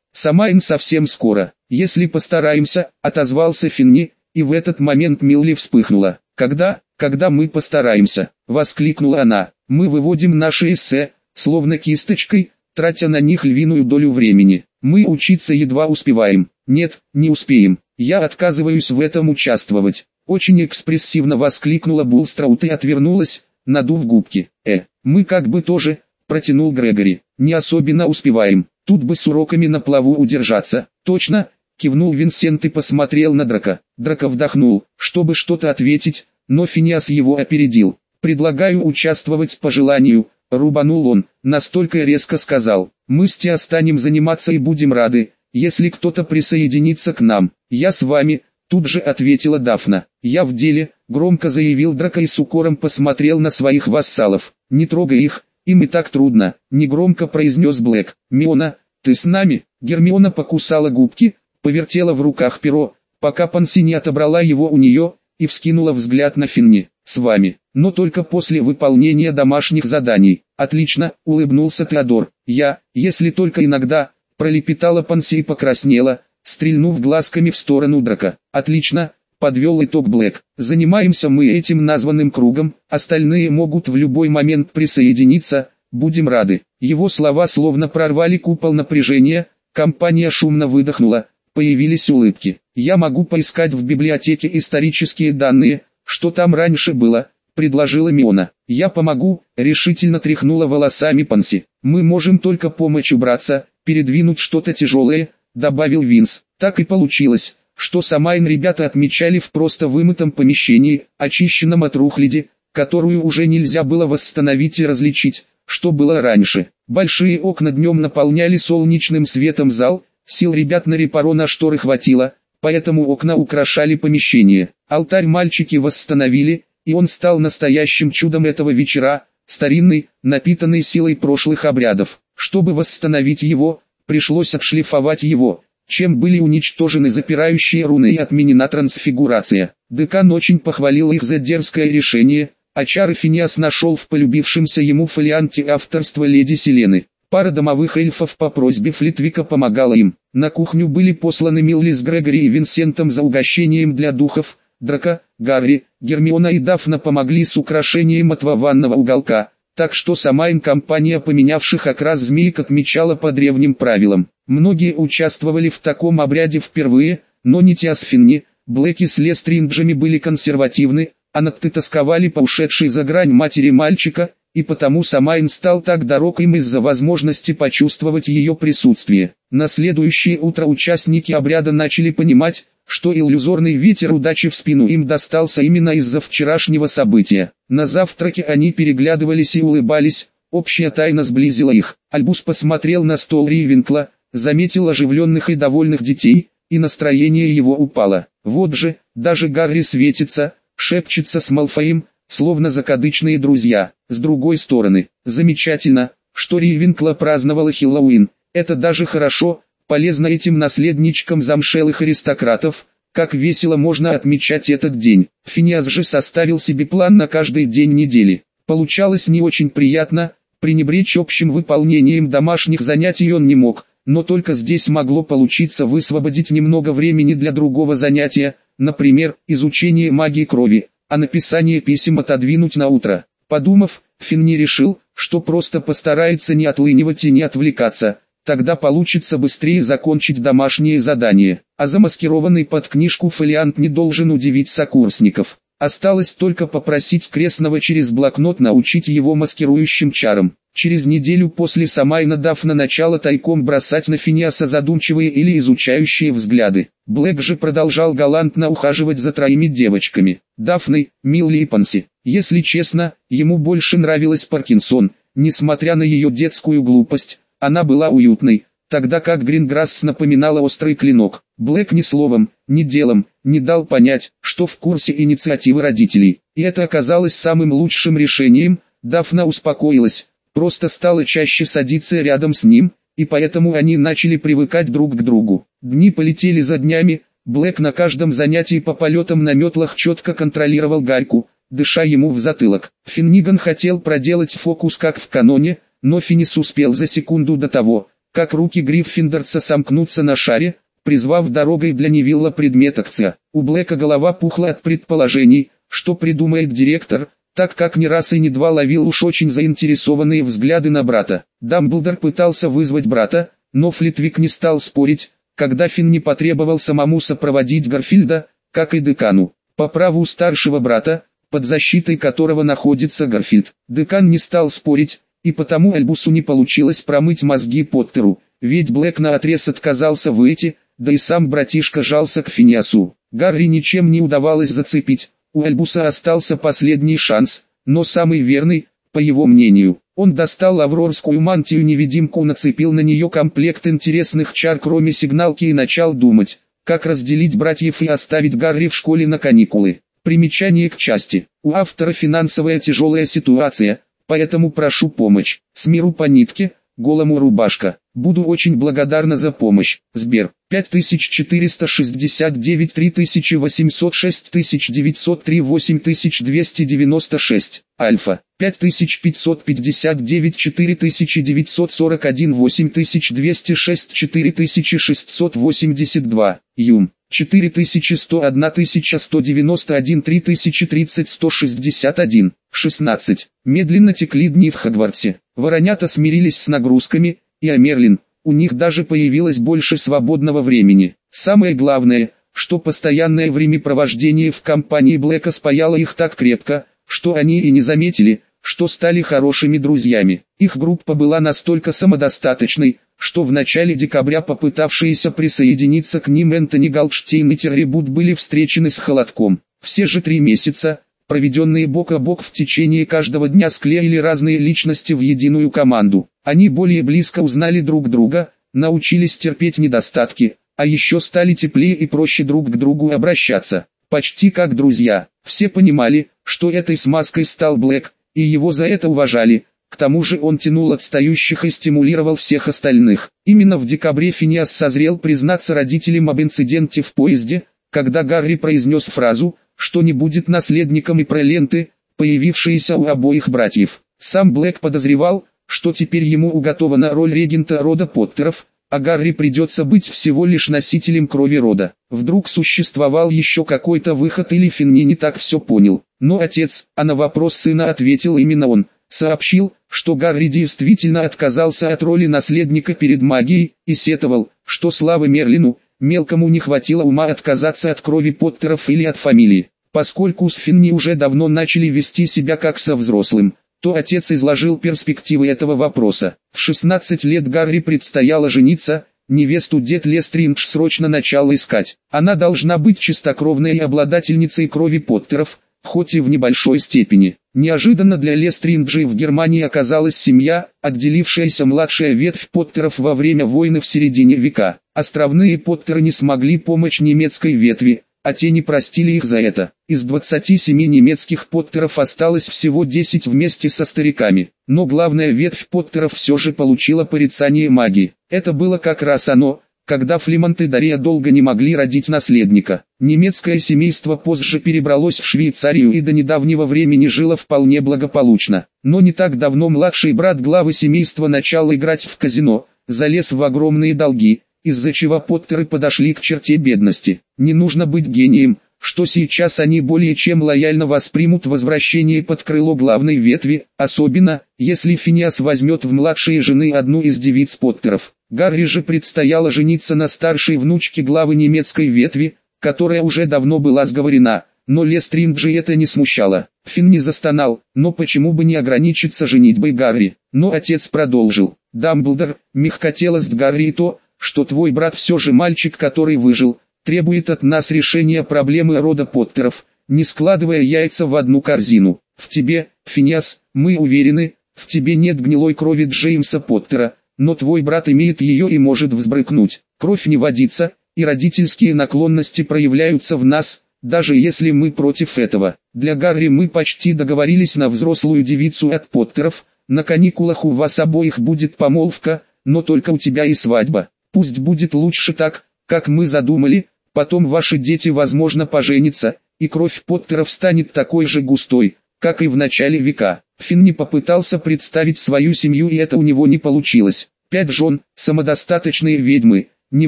Самайн совсем скоро. Если постараемся, отозвался Финни, и в этот момент Милли вспыхнула. Когда, когда мы постараемся, воскликнула она. Мы выводим наши эссе, словно кисточкой, тратя на них львиную долю времени. Мы учиться едва успеваем. Нет, не успеем. Я отказываюсь в этом участвовать. Очень экспрессивно воскликнула Булстроуд и отвернулась, надув губки. Э, мы как бы тоже, протянул Грегори, не особенно успеваем. Тут бы с уроками на плаву удержаться. Точно, кивнул Винсент и посмотрел на Драка. Драка вдохнул, чтобы что-то ответить, но Финиас его опередил. «Предлагаю участвовать по желанию», — рубанул он, настолько резко сказал. «Мы с Тиа станем заниматься и будем рады, если кто-то присоединится к нам. Я с вами, Тут же ответила Дафна. «Я в деле», — громко заявил Драко и с укором посмотрел на своих вассалов. «Не трогай их, им и так трудно», — негромко произнес Блэк. «Миона, ты с нами?» Гермиона покусала губки, повертела в руках перо, пока Панси не отобрала его у нее, и вскинула взгляд на Финни. «С вами, но только после выполнения домашних заданий». «Отлично», — улыбнулся Теодор. «Я, если только иногда», — пролепетала Панси и покраснела, стрельнув глазками в сторону драка. «Отлично!» — подвел итог Блэк. «Занимаемся мы этим названным кругом, остальные могут в любой момент присоединиться, будем рады». Его слова словно прорвали купол напряжения, компания шумно выдохнула, появились улыбки. «Я могу поискать в библиотеке исторические данные, что там раньше было», — предложила Миона. «Я помогу», — решительно тряхнула волосами Панси. «Мы можем только помочь убраться, передвинуть что-то тяжелое, добавил Винс. Так и получилось, что Самайн ребята отмечали в просто вымытом помещении, очищенном от рухляди, которую уже нельзя было восстановить и различить, что было раньше. Большие окна днем наполняли солнечным светом зал, сил ребят на репаро на шторы хватило, поэтому окна украшали помещение. Алтарь мальчики восстановили, и он стал настоящим чудом этого вечера, старинный, напитанный силой прошлых обрядов. Чтобы восстановить его, пришлось отшлифовать его, чем были уничтожены запирающие руны и отменена трансфигурация. Декан очень похвалил их за дерзкое решение, а Чар Финиас нашел в полюбившемся ему фолианте авторства леди Селены. Пара домовых эльфов по просьбе Флитвика помогала им. На кухню были посланы Милли с Грегори и Винсентом за угощением для духов. Драка, Гарри, Гермиона и Дафна помогли с украшением от ванного уголка так что сама компания поменявших окрас змеек отмечала по древним правилам. Многие участвовали в таком обряде впервые, но не Тиасфинни, Блэки с Лестринджами были консервативны, а Накты тосковали по ушедшей за грань матери мальчика, и потому Самайн стал так дорог им из-за возможности почувствовать ее присутствие. На следующее утро участники обряда начали понимать, что иллюзорный ветер удачи в спину им достался именно из-за вчерашнего события. На завтраке они переглядывались и улыбались, общая тайна сблизила их. Альбус посмотрел на стол Ривенкла, заметил оживленных и довольных детей, и настроение его упало. Вот же, даже Гарри светится, шепчется с Малфоем, словно закадычные друзья. С другой стороны, замечательно, что Ривенкла праздновала Хэллоуин. Это даже хорошо, полезно этим наследничкам замшелых аристократов, как весело можно отмечать этот день. Финиас же составил себе план на каждый день недели. Получалось не очень приятно, пренебречь общим выполнением домашних занятий он не мог, но только здесь могло получиться высвободить немного времени для другого занятия, например, изучение магии крови, а написание писем отодвинуть на утро. Подумав, Финни решил, что просто постарается не отлынивать и не отвлекаться, Тогда получится быстрее закончить домашнее задание, а замаскированный под книжку фолиант не должен удивить сокурсников. Осталось только попросить крестного через блокнот научить его маскирующим чарам. Через неделю после Самайна Дафна начала тайком бросать на Финиаса задумчивые или изучающие взгляды. Блэк же продолжал галантно ухаживать за троими девочками. Дафной, Милли и Панси. Если честно, ему больше нравилась Паркинсон, несмотря на ее детскую глупость, она была уютной, тогда как Гринграсс напоминала острый клинок. Блэк ни словом, ни делом, не дал понять, что в курсе инициативы родителей. И это оказалось самым лучшим решением, Дафна успокоилась, просто стала чаще садиться рядом с ним, и поэтому они начали привыкать друг к другу. Дни полетели за днями, Блэк на каждом занятии по полетам на метлах четко контролировал Гарьку, дыша ему в затылок. Финниган хотел проделать фокус как в каноне, но Финис успел за секунду до того, как руки Гриффиндорца сомкнутся на шаре, призвав дорогой для Невилла предмет акция. У Блэка голова пухла от предположений, что придумает директор, так как ни раз и ни два ловил уж очень заинтересованные взгляды на брата. Дамблдор пытался вызвать брата, но Флитвик не стал спорить, когда Финн не потребовал самому сопроводить Гарфильда, как и декану, по праву старшего брата, под защитой которого находится Гарфильд. Декан не стал спорить, и потому Альбусу не получилось промыть мозги Поттеру, ведь Блэк наотрез отказался выйти, да и сам братишка жался к Финиасу. Гарри ничем не удавалось зацепить, у Альбуса остался последний шанс, но самый верный, по его мнению. Он достал аврорскую мантию-невидимку, нацепил на нее комплект интересных чар кроме сигналки и начал думать, как разделить братьев и оставить Гарри в школе на каникулы. Примечание к части. У автора финансовая тяжелая ситуация, поэтому прошу помощь. С миру по нитке, голому рубашка. Буду очень благодарна за помощь. Сбер. 5469 3806 6903 8296. Альфа. 5559 4941 8206 4682. Юм. 4101 1191 3030 161. 16. Медленно текли дни в Хогвартсе. Воронята смирились с нагрузками, и Амерлин, у них даже появилось больше свободного времени. Самое главное, что постоянное времяпровождение в компании Блэка спаяло их так крепко, что они и не заметили, что стали хорошими друзьями. Их группа была настолько самодостаточной, что в начале декабря попытавшиеся присоединиться к ним Энтони Галштейн и Террибут были встречены с холодком. Все же три месяца, проведенные бок о бок в течение каждого дня склеили разные личности в единую команду. Они более близко узнали друг друга, научились терпеть недостатки, а еще стали теплее и проще друг к другу обращаться. Почти как друзья. Все понимали, что этой смазкой стал Блэк, и его за это уважали. К тому же он тянул отстающих и стимулировал всех остальных. Именно в декабре Финиас созрел признаться родителям об инциденте в поезде, когда Гарри произнес фразу что не будет наследником и проленты, появившиеся у обоих братьев. Сам Блэк подозревал, что теперь ему уготована роль регента рода Поттеров, а Гарри придется быть всего лишь носителем крови рода. Вдруг существовал еще какой-то выход или Финни не так все понял. Но отец, а на вопрос сына ответил именно он, сообщил, что Гарри действительно отказался от роли наследника перед магией, и сетовал, что слава Мерлину, Мелкому не хватило ума отказаться от крови Поттеров или от фамилии. Поскольку с уже давно начали вести себя как со взрослым, то отец изложил перспективы этого вопроса. В 16 лет Гарри предстояло жениться, невесту дед Лестриндж срочно начал искать. Она должна быть чистокровной и обладательницей крови Поттеров, хоть и в небольшой степени. Неожиданно для Лестринджей в Германии оказалась семья, отделившаяся младшая ветвь Поттеров во время войны в середине века. Островные Поттеры не смогли помочь немецкой ветви, а те не простили их за это. Из 27 немецких Поттеров осталось всего 10 вместе со стариками. Но главная ветвь Поттеров все же получила порицание магии. Это было как раз оно, когда Флимонт и Дарья долго не могли родить наследника. Немецкое семейство позже перебралось в Швейцарию и до недавнего времени жило вполне благополучно. Но не так давно младший брат главы семейства начал играть в казино, залез в огромные долги, из-за чего Поттеры подошли к черте бедности. Не нужно быть гением, что сейчас они более чем лояльно воспримут возвращение под крыло главной ветви, особенно, если Финиас возьмет в младшие жены одну из девиц Поттеров. Гарри же предстояло жениться на старшей внучке главы немецкой ветви, которая уже давно была сговорена, но Лестринджи это не смущало. Финн не застонал, но почему бы не ограничиться женитьбой Гарри? Но отец продолжил. Дамблдор, мягкотелость Гарри и то, что твой брат все же мальчик, который выжил, требует от нас решения проблемы рода Поттеров, не складывая яйца в одну корзину. В тебе, Финиас, мы уверены, в тебе нет гнилой крови Джеймса Поттера, но твой брат имеет ее и может взбрыкнуть. Кровь не водится, и родительские наклонности проявляются в нас, даже если мы против этого. Для Гарри мы почти договорились на взрослую девицу от Поттеров, на каникулах у вас обоих будет помолвка, но только у тебя и свадьба. Пусть будет лучше так, как мы задумали, потом ваши дети возможно поженятся, и кровь Поттеров станет такой же густой, как и в начале века. Финни попытался представить свою семью и это у него не получилось. Пять жен, самодостаточные ведьмы, не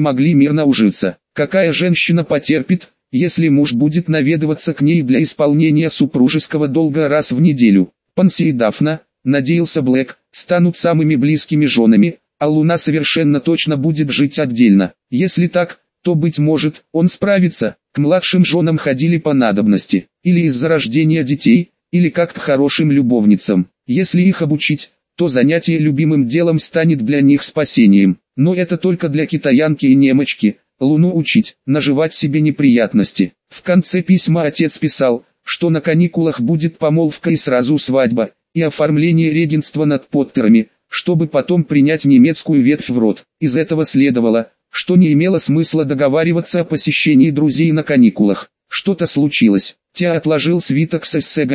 могли мирно ужиться. Какая женщина потерпит, если муж будет наведываться к ней для исполнения супружеского долга раз в неделю? Панси и Дафна, надеялся Блэк, станут самыми близкими женами, а Луна совершенно точно будет жить отдельно. Если так, то, быть может, он справится. К младшим женам ходили по надобности, или из-за рождения детей, или как к хорошим любовницам. Если их обучить, то занятие любимым делом станет для них спасением. Но это только для китаянки и немочки, Луну учить, наживать себе неприятности. В конце письма отец писал, что на каникулах будет помолвка и сразу свадьба, и оформление регенства над Поттерами, чтобы потом принять немецкую ветвь в рот. Из этого следовало, что не имело смысла договариваться о посещении друзей на каникулах. Что-то случилось. Тя отложил свиток с эссе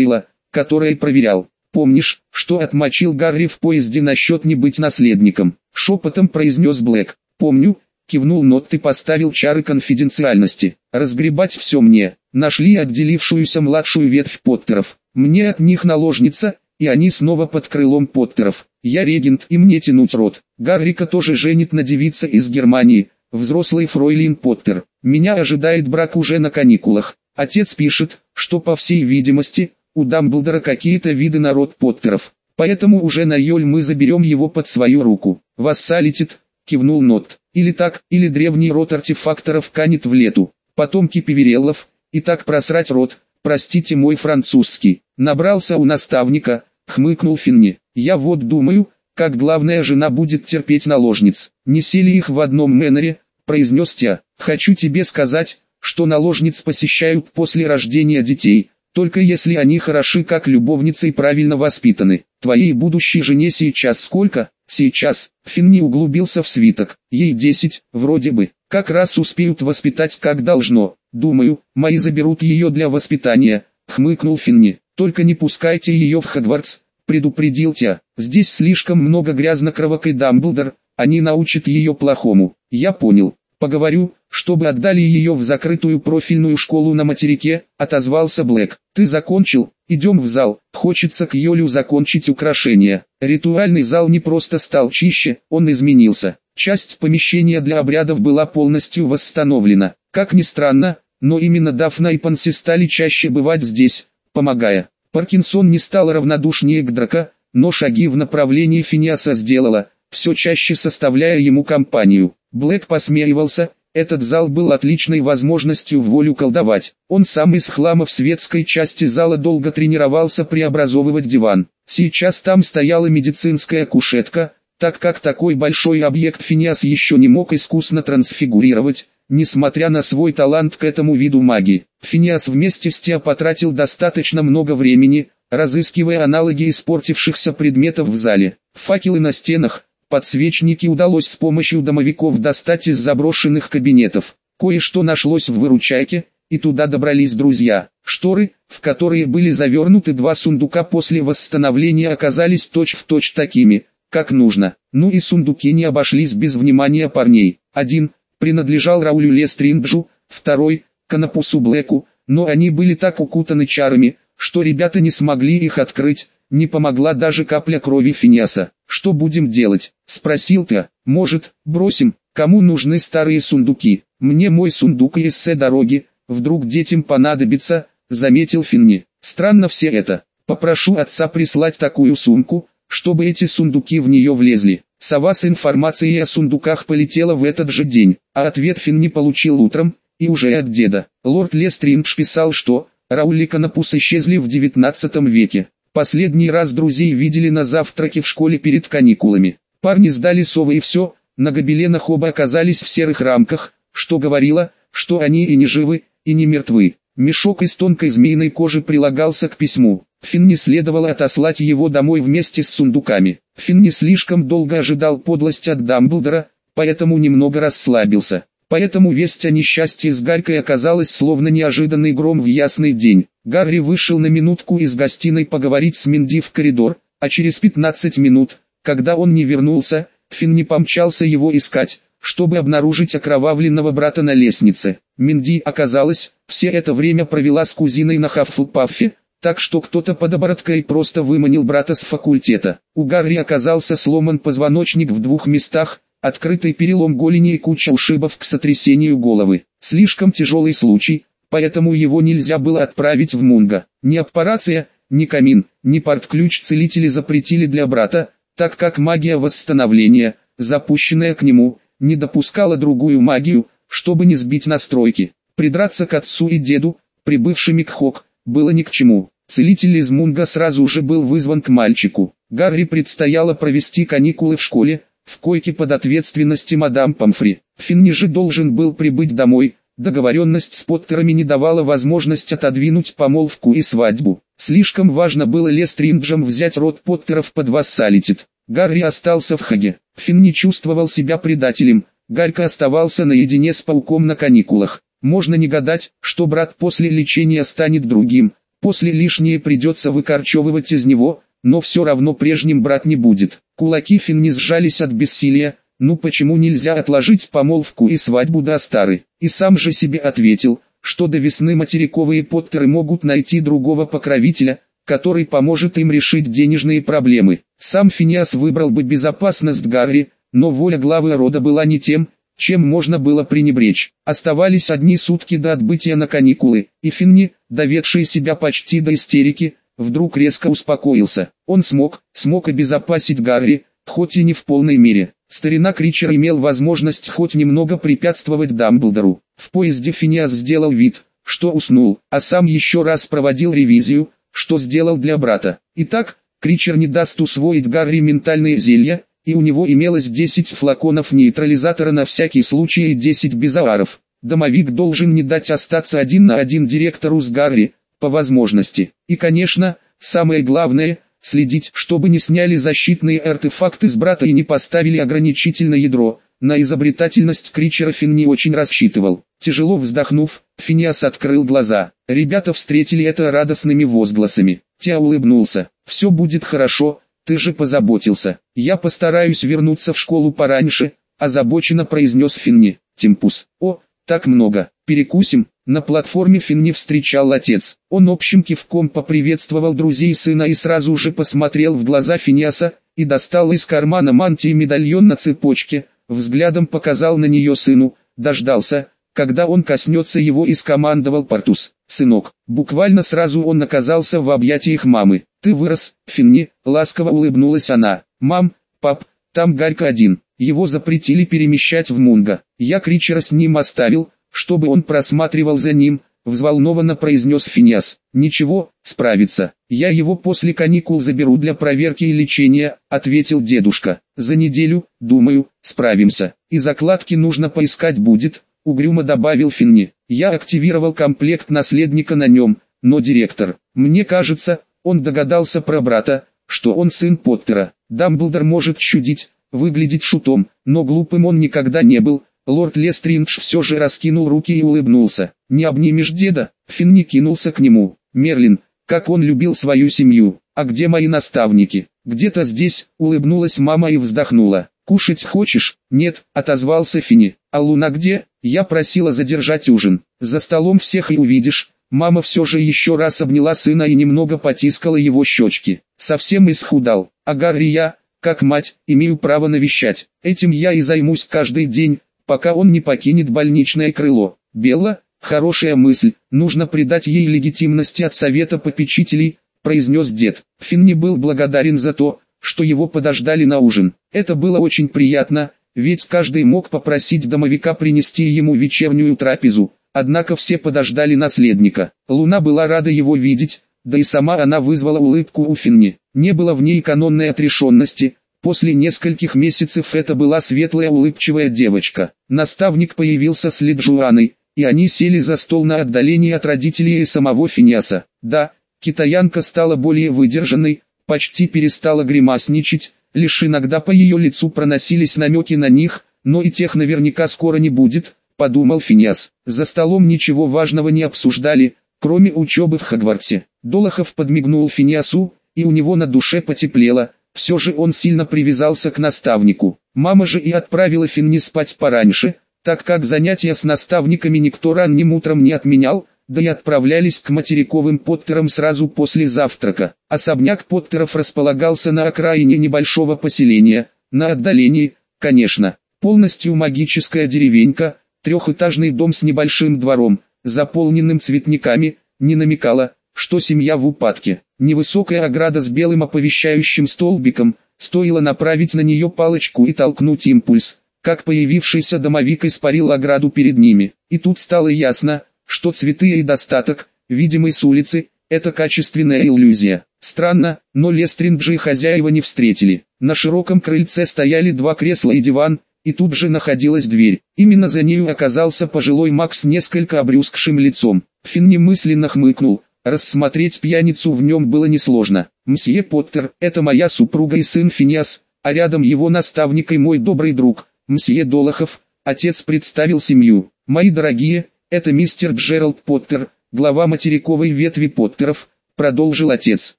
который проверял. «Помнишь, что отмочил Гарри в поезде насчет не быть наследником?» Шепотом произнес Блэк. «Помню», кивнул Нот и поставил чары конфиденциальности. «Разгребать все мне. Нашли отделившуюся младшую ветвь Поттеров. Мне от них наложница, и они снова под крылом Поттеров. Я регент и мне тянуть рот. Гаррика тоже женит на девице из Германии, взрослый фройлин Поттер. Меня ожидает брак уже на каникулах. Отец пишет, что по всей видимости, у Дамблдора какие-то виды народ Поттеров. Поэтому уже на Йоль мы заберем его под свою руку. Вассалитит, кивнул Нот. Или так, или древний род артефакторов канет в лету. Потомки Певереллов, и так просрать рот, простите мой французский. Набрался у наставника, хмыкнул Финни. Я вот думаю, как главная жена будет терпеть наложниц. Не сели их в одном мэнере, произнес Тя. Хочу тебе сказать, что наложниц посещают после рождения детей, только если они хороши как любовницы и правильно воспитаны. Твоей будущей жене сейчас сколько? Сейчас. Финни углубился в свиток. Ей десять, вроде бы. Как раз успеют воспитать как должно. Думаю, мои заберут ее для воспитания. Хмыкнул Финни. Только не пускайте ее в Хогвартс, предупредил Тя. Здесь слишком много грязнокровок и Дамблдор, они научат ее плохому. Я понял. Поговорю, чтобы отдали ее в закрытую профильную школу на материке, отозвался Блэк. Ты закончил, идем в зал, хочется к Йолю закончить украшения. Ритуальный зал не просто стал чище, он изменился. Часть помещения для обрядов была полностью восстановлена. Как ни странно, но именно Дафна и Панси стали чаще бывать здесь, помогая. Паркинсон не стал равнодушнее к Драка, но шаги в направлении Финиаса сделала, все чаще составляя ему компанию. Блэк посмеивался, этот зал был отличной возможностью в волю колдовать. Он сам из хлама в светской части зала долго тренировался преобразовывать диван. Сейчас там стояла медицинская кушетка, так как такой большой объект Финиас еще не мог искусно трансфигурировать, несмотря на свой талант к этому виду магии. Финиас вместе с Тео потратил достаточно много времени, разыскивая аналоги испортившихся предметов в зале. Факелы на стенах, подсвечники удалось с помощью домовиков достать из заброшенных кабинетов. Кое-что нашлось в выручайке, и туда добрались друзья. Шторы, в которые были завернуты два сундука после восстановления оказались точь-в-точь точь такими, как нужно. Ну и сундуки не обошлись без внимания парней. Один, принадлежал Раулю Лестринджу, второй, Канапусу Блэку, но они были так укутаны чарами, что ребята не смогли их открыть, не помогла даже капля крови Финиаса. «Что будем делать?» – спросил ты. «Может, бросим? Кому нужны старые сундуки? Мне мой сундук и эссе дороги, вдруг детям понадобится», – заметил Финни. «Странно все это. Попрошу отца прислать такую сумку, чтобы эти сундуки в нее влезли». Сова с информацией о сундуках полетела в этот же день, а ответ Финни получил утром, и уже от деда. Лорд Лестриндж писал, что Рауль и Канапус исчезли в 19 веке. Последний раз друзей видели на завтраке в школе перед каникулами. Парни сдали совы и все, на гобеленах оба оказались в серых рамках, что говорило, что они и не живы, и не мертвы. Мешок из тонкой змеиной кожи прилагался к письму. Финни следовало отослать его домой вместе с сундуками. Финни слишком долго ожидал подлости от Дамблдора, поэтому немного расслабился. Поэтому весть о несчастье с Гарькой оказалась словно неожиданный гром в ясный день. Гарри вышел на минутку из гостиной поговорить с Минди в коридор, а через 15 минут, когда он не вернулся, Финни помчался его искать, чтобы обнаружить окровавленного брата на лестнице. Минди, оказалось, все это время провела с кузиной на Хаффлпаффе, так что кто-то под обороткой просто выманил брата с факультета. У Гарри оказался сломан позвоночник в двух местах, открытый перелом голени и куча ушибов к сотрясению головы. Слишком тяжелый случай, поэтому его нельзя было отправить в Мунго. Ни аппарация, ни камин, ни портключ целители запретили для брата, так как магия восстановления, запущенная к нему, не допускала другую магию, чтобы не сбить настройки. Придраться к отцу и деду, прибывшими к Хок, было ни к чему. Целитель из Мунга сразу же был вызван к мальчику. Гарри предстояло провести каникулы в школе, в койке под ответственности мадам Памфри. Финни же должен был прибыть домой, договоренность с Поттерами не давала возможность отодвинуть помолвку и свадьбу. Слишком важно было Лестринджам взять род Поттеров под вассалитет. Гарри остался в Хаге. Финни чувствовал себя предателем, Гарька оставался наедине с пауком на каникулах. Можно не гадать, что брат после лечения станет другим, после лишнее придется выкорчевывать из него, но все равно прежним брат не будет. Кулаки Финни сжались от бессилия, ну почему нельзя отложить помолвку и свадьбу до стары? И сам же себе ответил, что до весны материковые Поттеры могут найти другого покровителя, который поможет им решить денежные проблемы. Сам Финиас выбрал бы безопасность Гарри, но воля главы рода была не тем, чем можно было пренебречь. Оставались одни сутки до отбытия на каникулы, и Финни, доведший себя почти до истерики, вдруг резко успокоился. Он смог, смог обезопасить Гарри, хоть и не в полной мере. Старина Кричер имел возможность хоть немного препятствовать Дамблдору. В поезде Финиас сделал вид, что уснул, а сам еще раз проводил ревизию, что сделал для брата. Итак, Кричер не даст усвоить Гарри ментальные зелья, и у него имелось 10 флаконов нейтрализатора на всякий случай и 10 безааров. Домовик должен не дать остаться один на один директору с Гарри, по возможности. И конечно, самое главное, следить, чтобы не сняли защитные артефакты с брата и не поставили ограничительное ядро. На изобретательность Кричера Финн не очень рассчитывал. Тяжело вздохнув, Финиас открыл глаза. Ребята встретили это радостными возгласами. Тя улыбнулся. «Все будет хорошо, ты же позаботился. Я постараюсь вернуться в школу пораньше, озабоченно произнес Финни. Тимпус. О, так много. Перекусим. На платформе Финни встречал отец. Он общим кивком поприветствовал друзей сына и сразу же посмотрел в глаза Финиаса, и достал из кармана мантии медальон на цепочке, взглядом показал на нее сыну, дождался, когда он коснется его и скомандовал Портус. «Сынок». Буквально сразу он оказался в объятиях мамы. «Ты вырос, Финни», — ласково улыбнулась она. «Мам, пап, там Гарька один. Его запретили перемещать в Мунго. Я Кричера с ним оставил, чтобы он просматривал за ним», — взволнованно произнес Финиас. «Ничего, справится. Я его после каникул заберу для проверки и лечения», — ответил дедушка. «За неделю, думаю, справимся. И закладки нужно поискать будет», — угрюмо добавил Финни. «Я активировал комплект наследника на нем, но директор, мне кажется, он догадался про брата, что он сын Поттера. Дамблдор может чудить, выглядеть шутом, но глупым он никогда не был. Лорд Лестриндж все же раскинул руки и улыбнулся. «Не обнимешь деда?» Финни кинулся к нему. «Мерлин, как он любил свою семью. А где мои наставники?» «Где-то здесь», улыбнулась мама и вздохнула. «Кушать хочешь?» «Нет», отозвался Финни. «А Луна где?» Я просила задержать ужин. «За столом всех и увидишь». Мама все же еще раз обняла сына и немного потискала его щечки. Совсем исхудал. А Гарри я, как мать, имею право навещать. Этим я и займусь каждый день, пока он не покинет больничное крыло. Белла, хорошая мысль, нужно придать ей легитимности от совета попечителей, произнес дед. Финни был благодарен за то, что его подождали на ужин. Это было очень приятно, ведь каждый мог попросить домовика принести ему вечернюю трапезу, Однако все подождали наследника. Луна была рада его видеть, да и сама она вызвала улыбку у Финни. Не было в ней канонной отрешенности, после нескольких месяцев это была светлая улыбчивая девочка. Наставник появился с Лиджуаной, и они сели за стол на отдалении от родителей и самого Финиаса. Да, китаянка стала более выдержанной, почти перестала гримасничать, лишь иногда по ее лицу проносились намеки на них, но и тех наверняка скоро не будет, подумал Финиас. За столом ничего важного не обсуждали, кроме учебы в Хогвартсе. Долохов подмигнул Финиасу, и у него на душе потеплело, все же он сильно привязался к наставнику. Мама же и отправила Финни спать пораньше, так как занятия с наставниками никто ранним утром не отменял, да и отправлялись к материковым Поттерам сразу после завтрака. Особняк Поттеров располагался на окраине небольшого поселения, на отдалении, конечно, полностью магическая деревенька, трехэтажный дом с небольшим двором, заполненным цветниками, не намекала, что семья в упадке. Невысокая ограда с белым оповещающим столбиком, стоило направить на нее палочку и толкнуть импульс, как появившийся домовик испарил ограду перед ними. И тут стало ясно, что цветы и достаток, видимый с улицы, это качественная иллюзия. Странно, но Лестринджи хозяева не встретили. На широком крыльце стояли два кресла и диван, и тут же находилась дверь. Именно за нею оказался пожилой маг с несколько обрюзгшим лицом. Финн немысленно хмыкнул, рассмотреть пьяницу в нем было несложно. «Мсье Поттер, это моя супруга и сын Финиас, а рядом его наставник и мой добрый друг, мсье Долохов». Отец представил семью. «Мои дорогие, это мистер Джеральд Поттер, глава материковой ветви Поттеров», продолжил отец.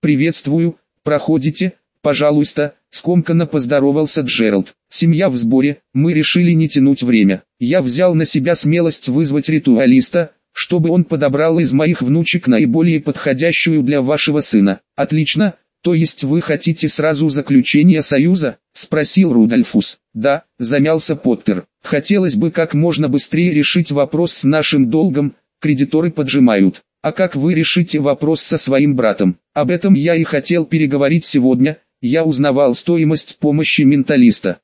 «Приветствую, проходите, пожалуйста», скомканно поздоровался Джеральд. «Семья в сборе, мы решили не тянуть время. Я взял на себя смелость вызвать ритуалиста, чтобы он подобрал из моих внучек наиболее подходящую для вашего сына. Отлично, то есть вы хотите сразу заключение союза? Спросил Рудольфус. Да, замялся Поттер. Хотелось бы как можно быстрее решить вопрос с нашим долгом, кредиторы поджимают. А как вы решите вопрос со своим братом? Об этом я и хотел переговорить сегодня, я узнавал стоимость помощи менталиста.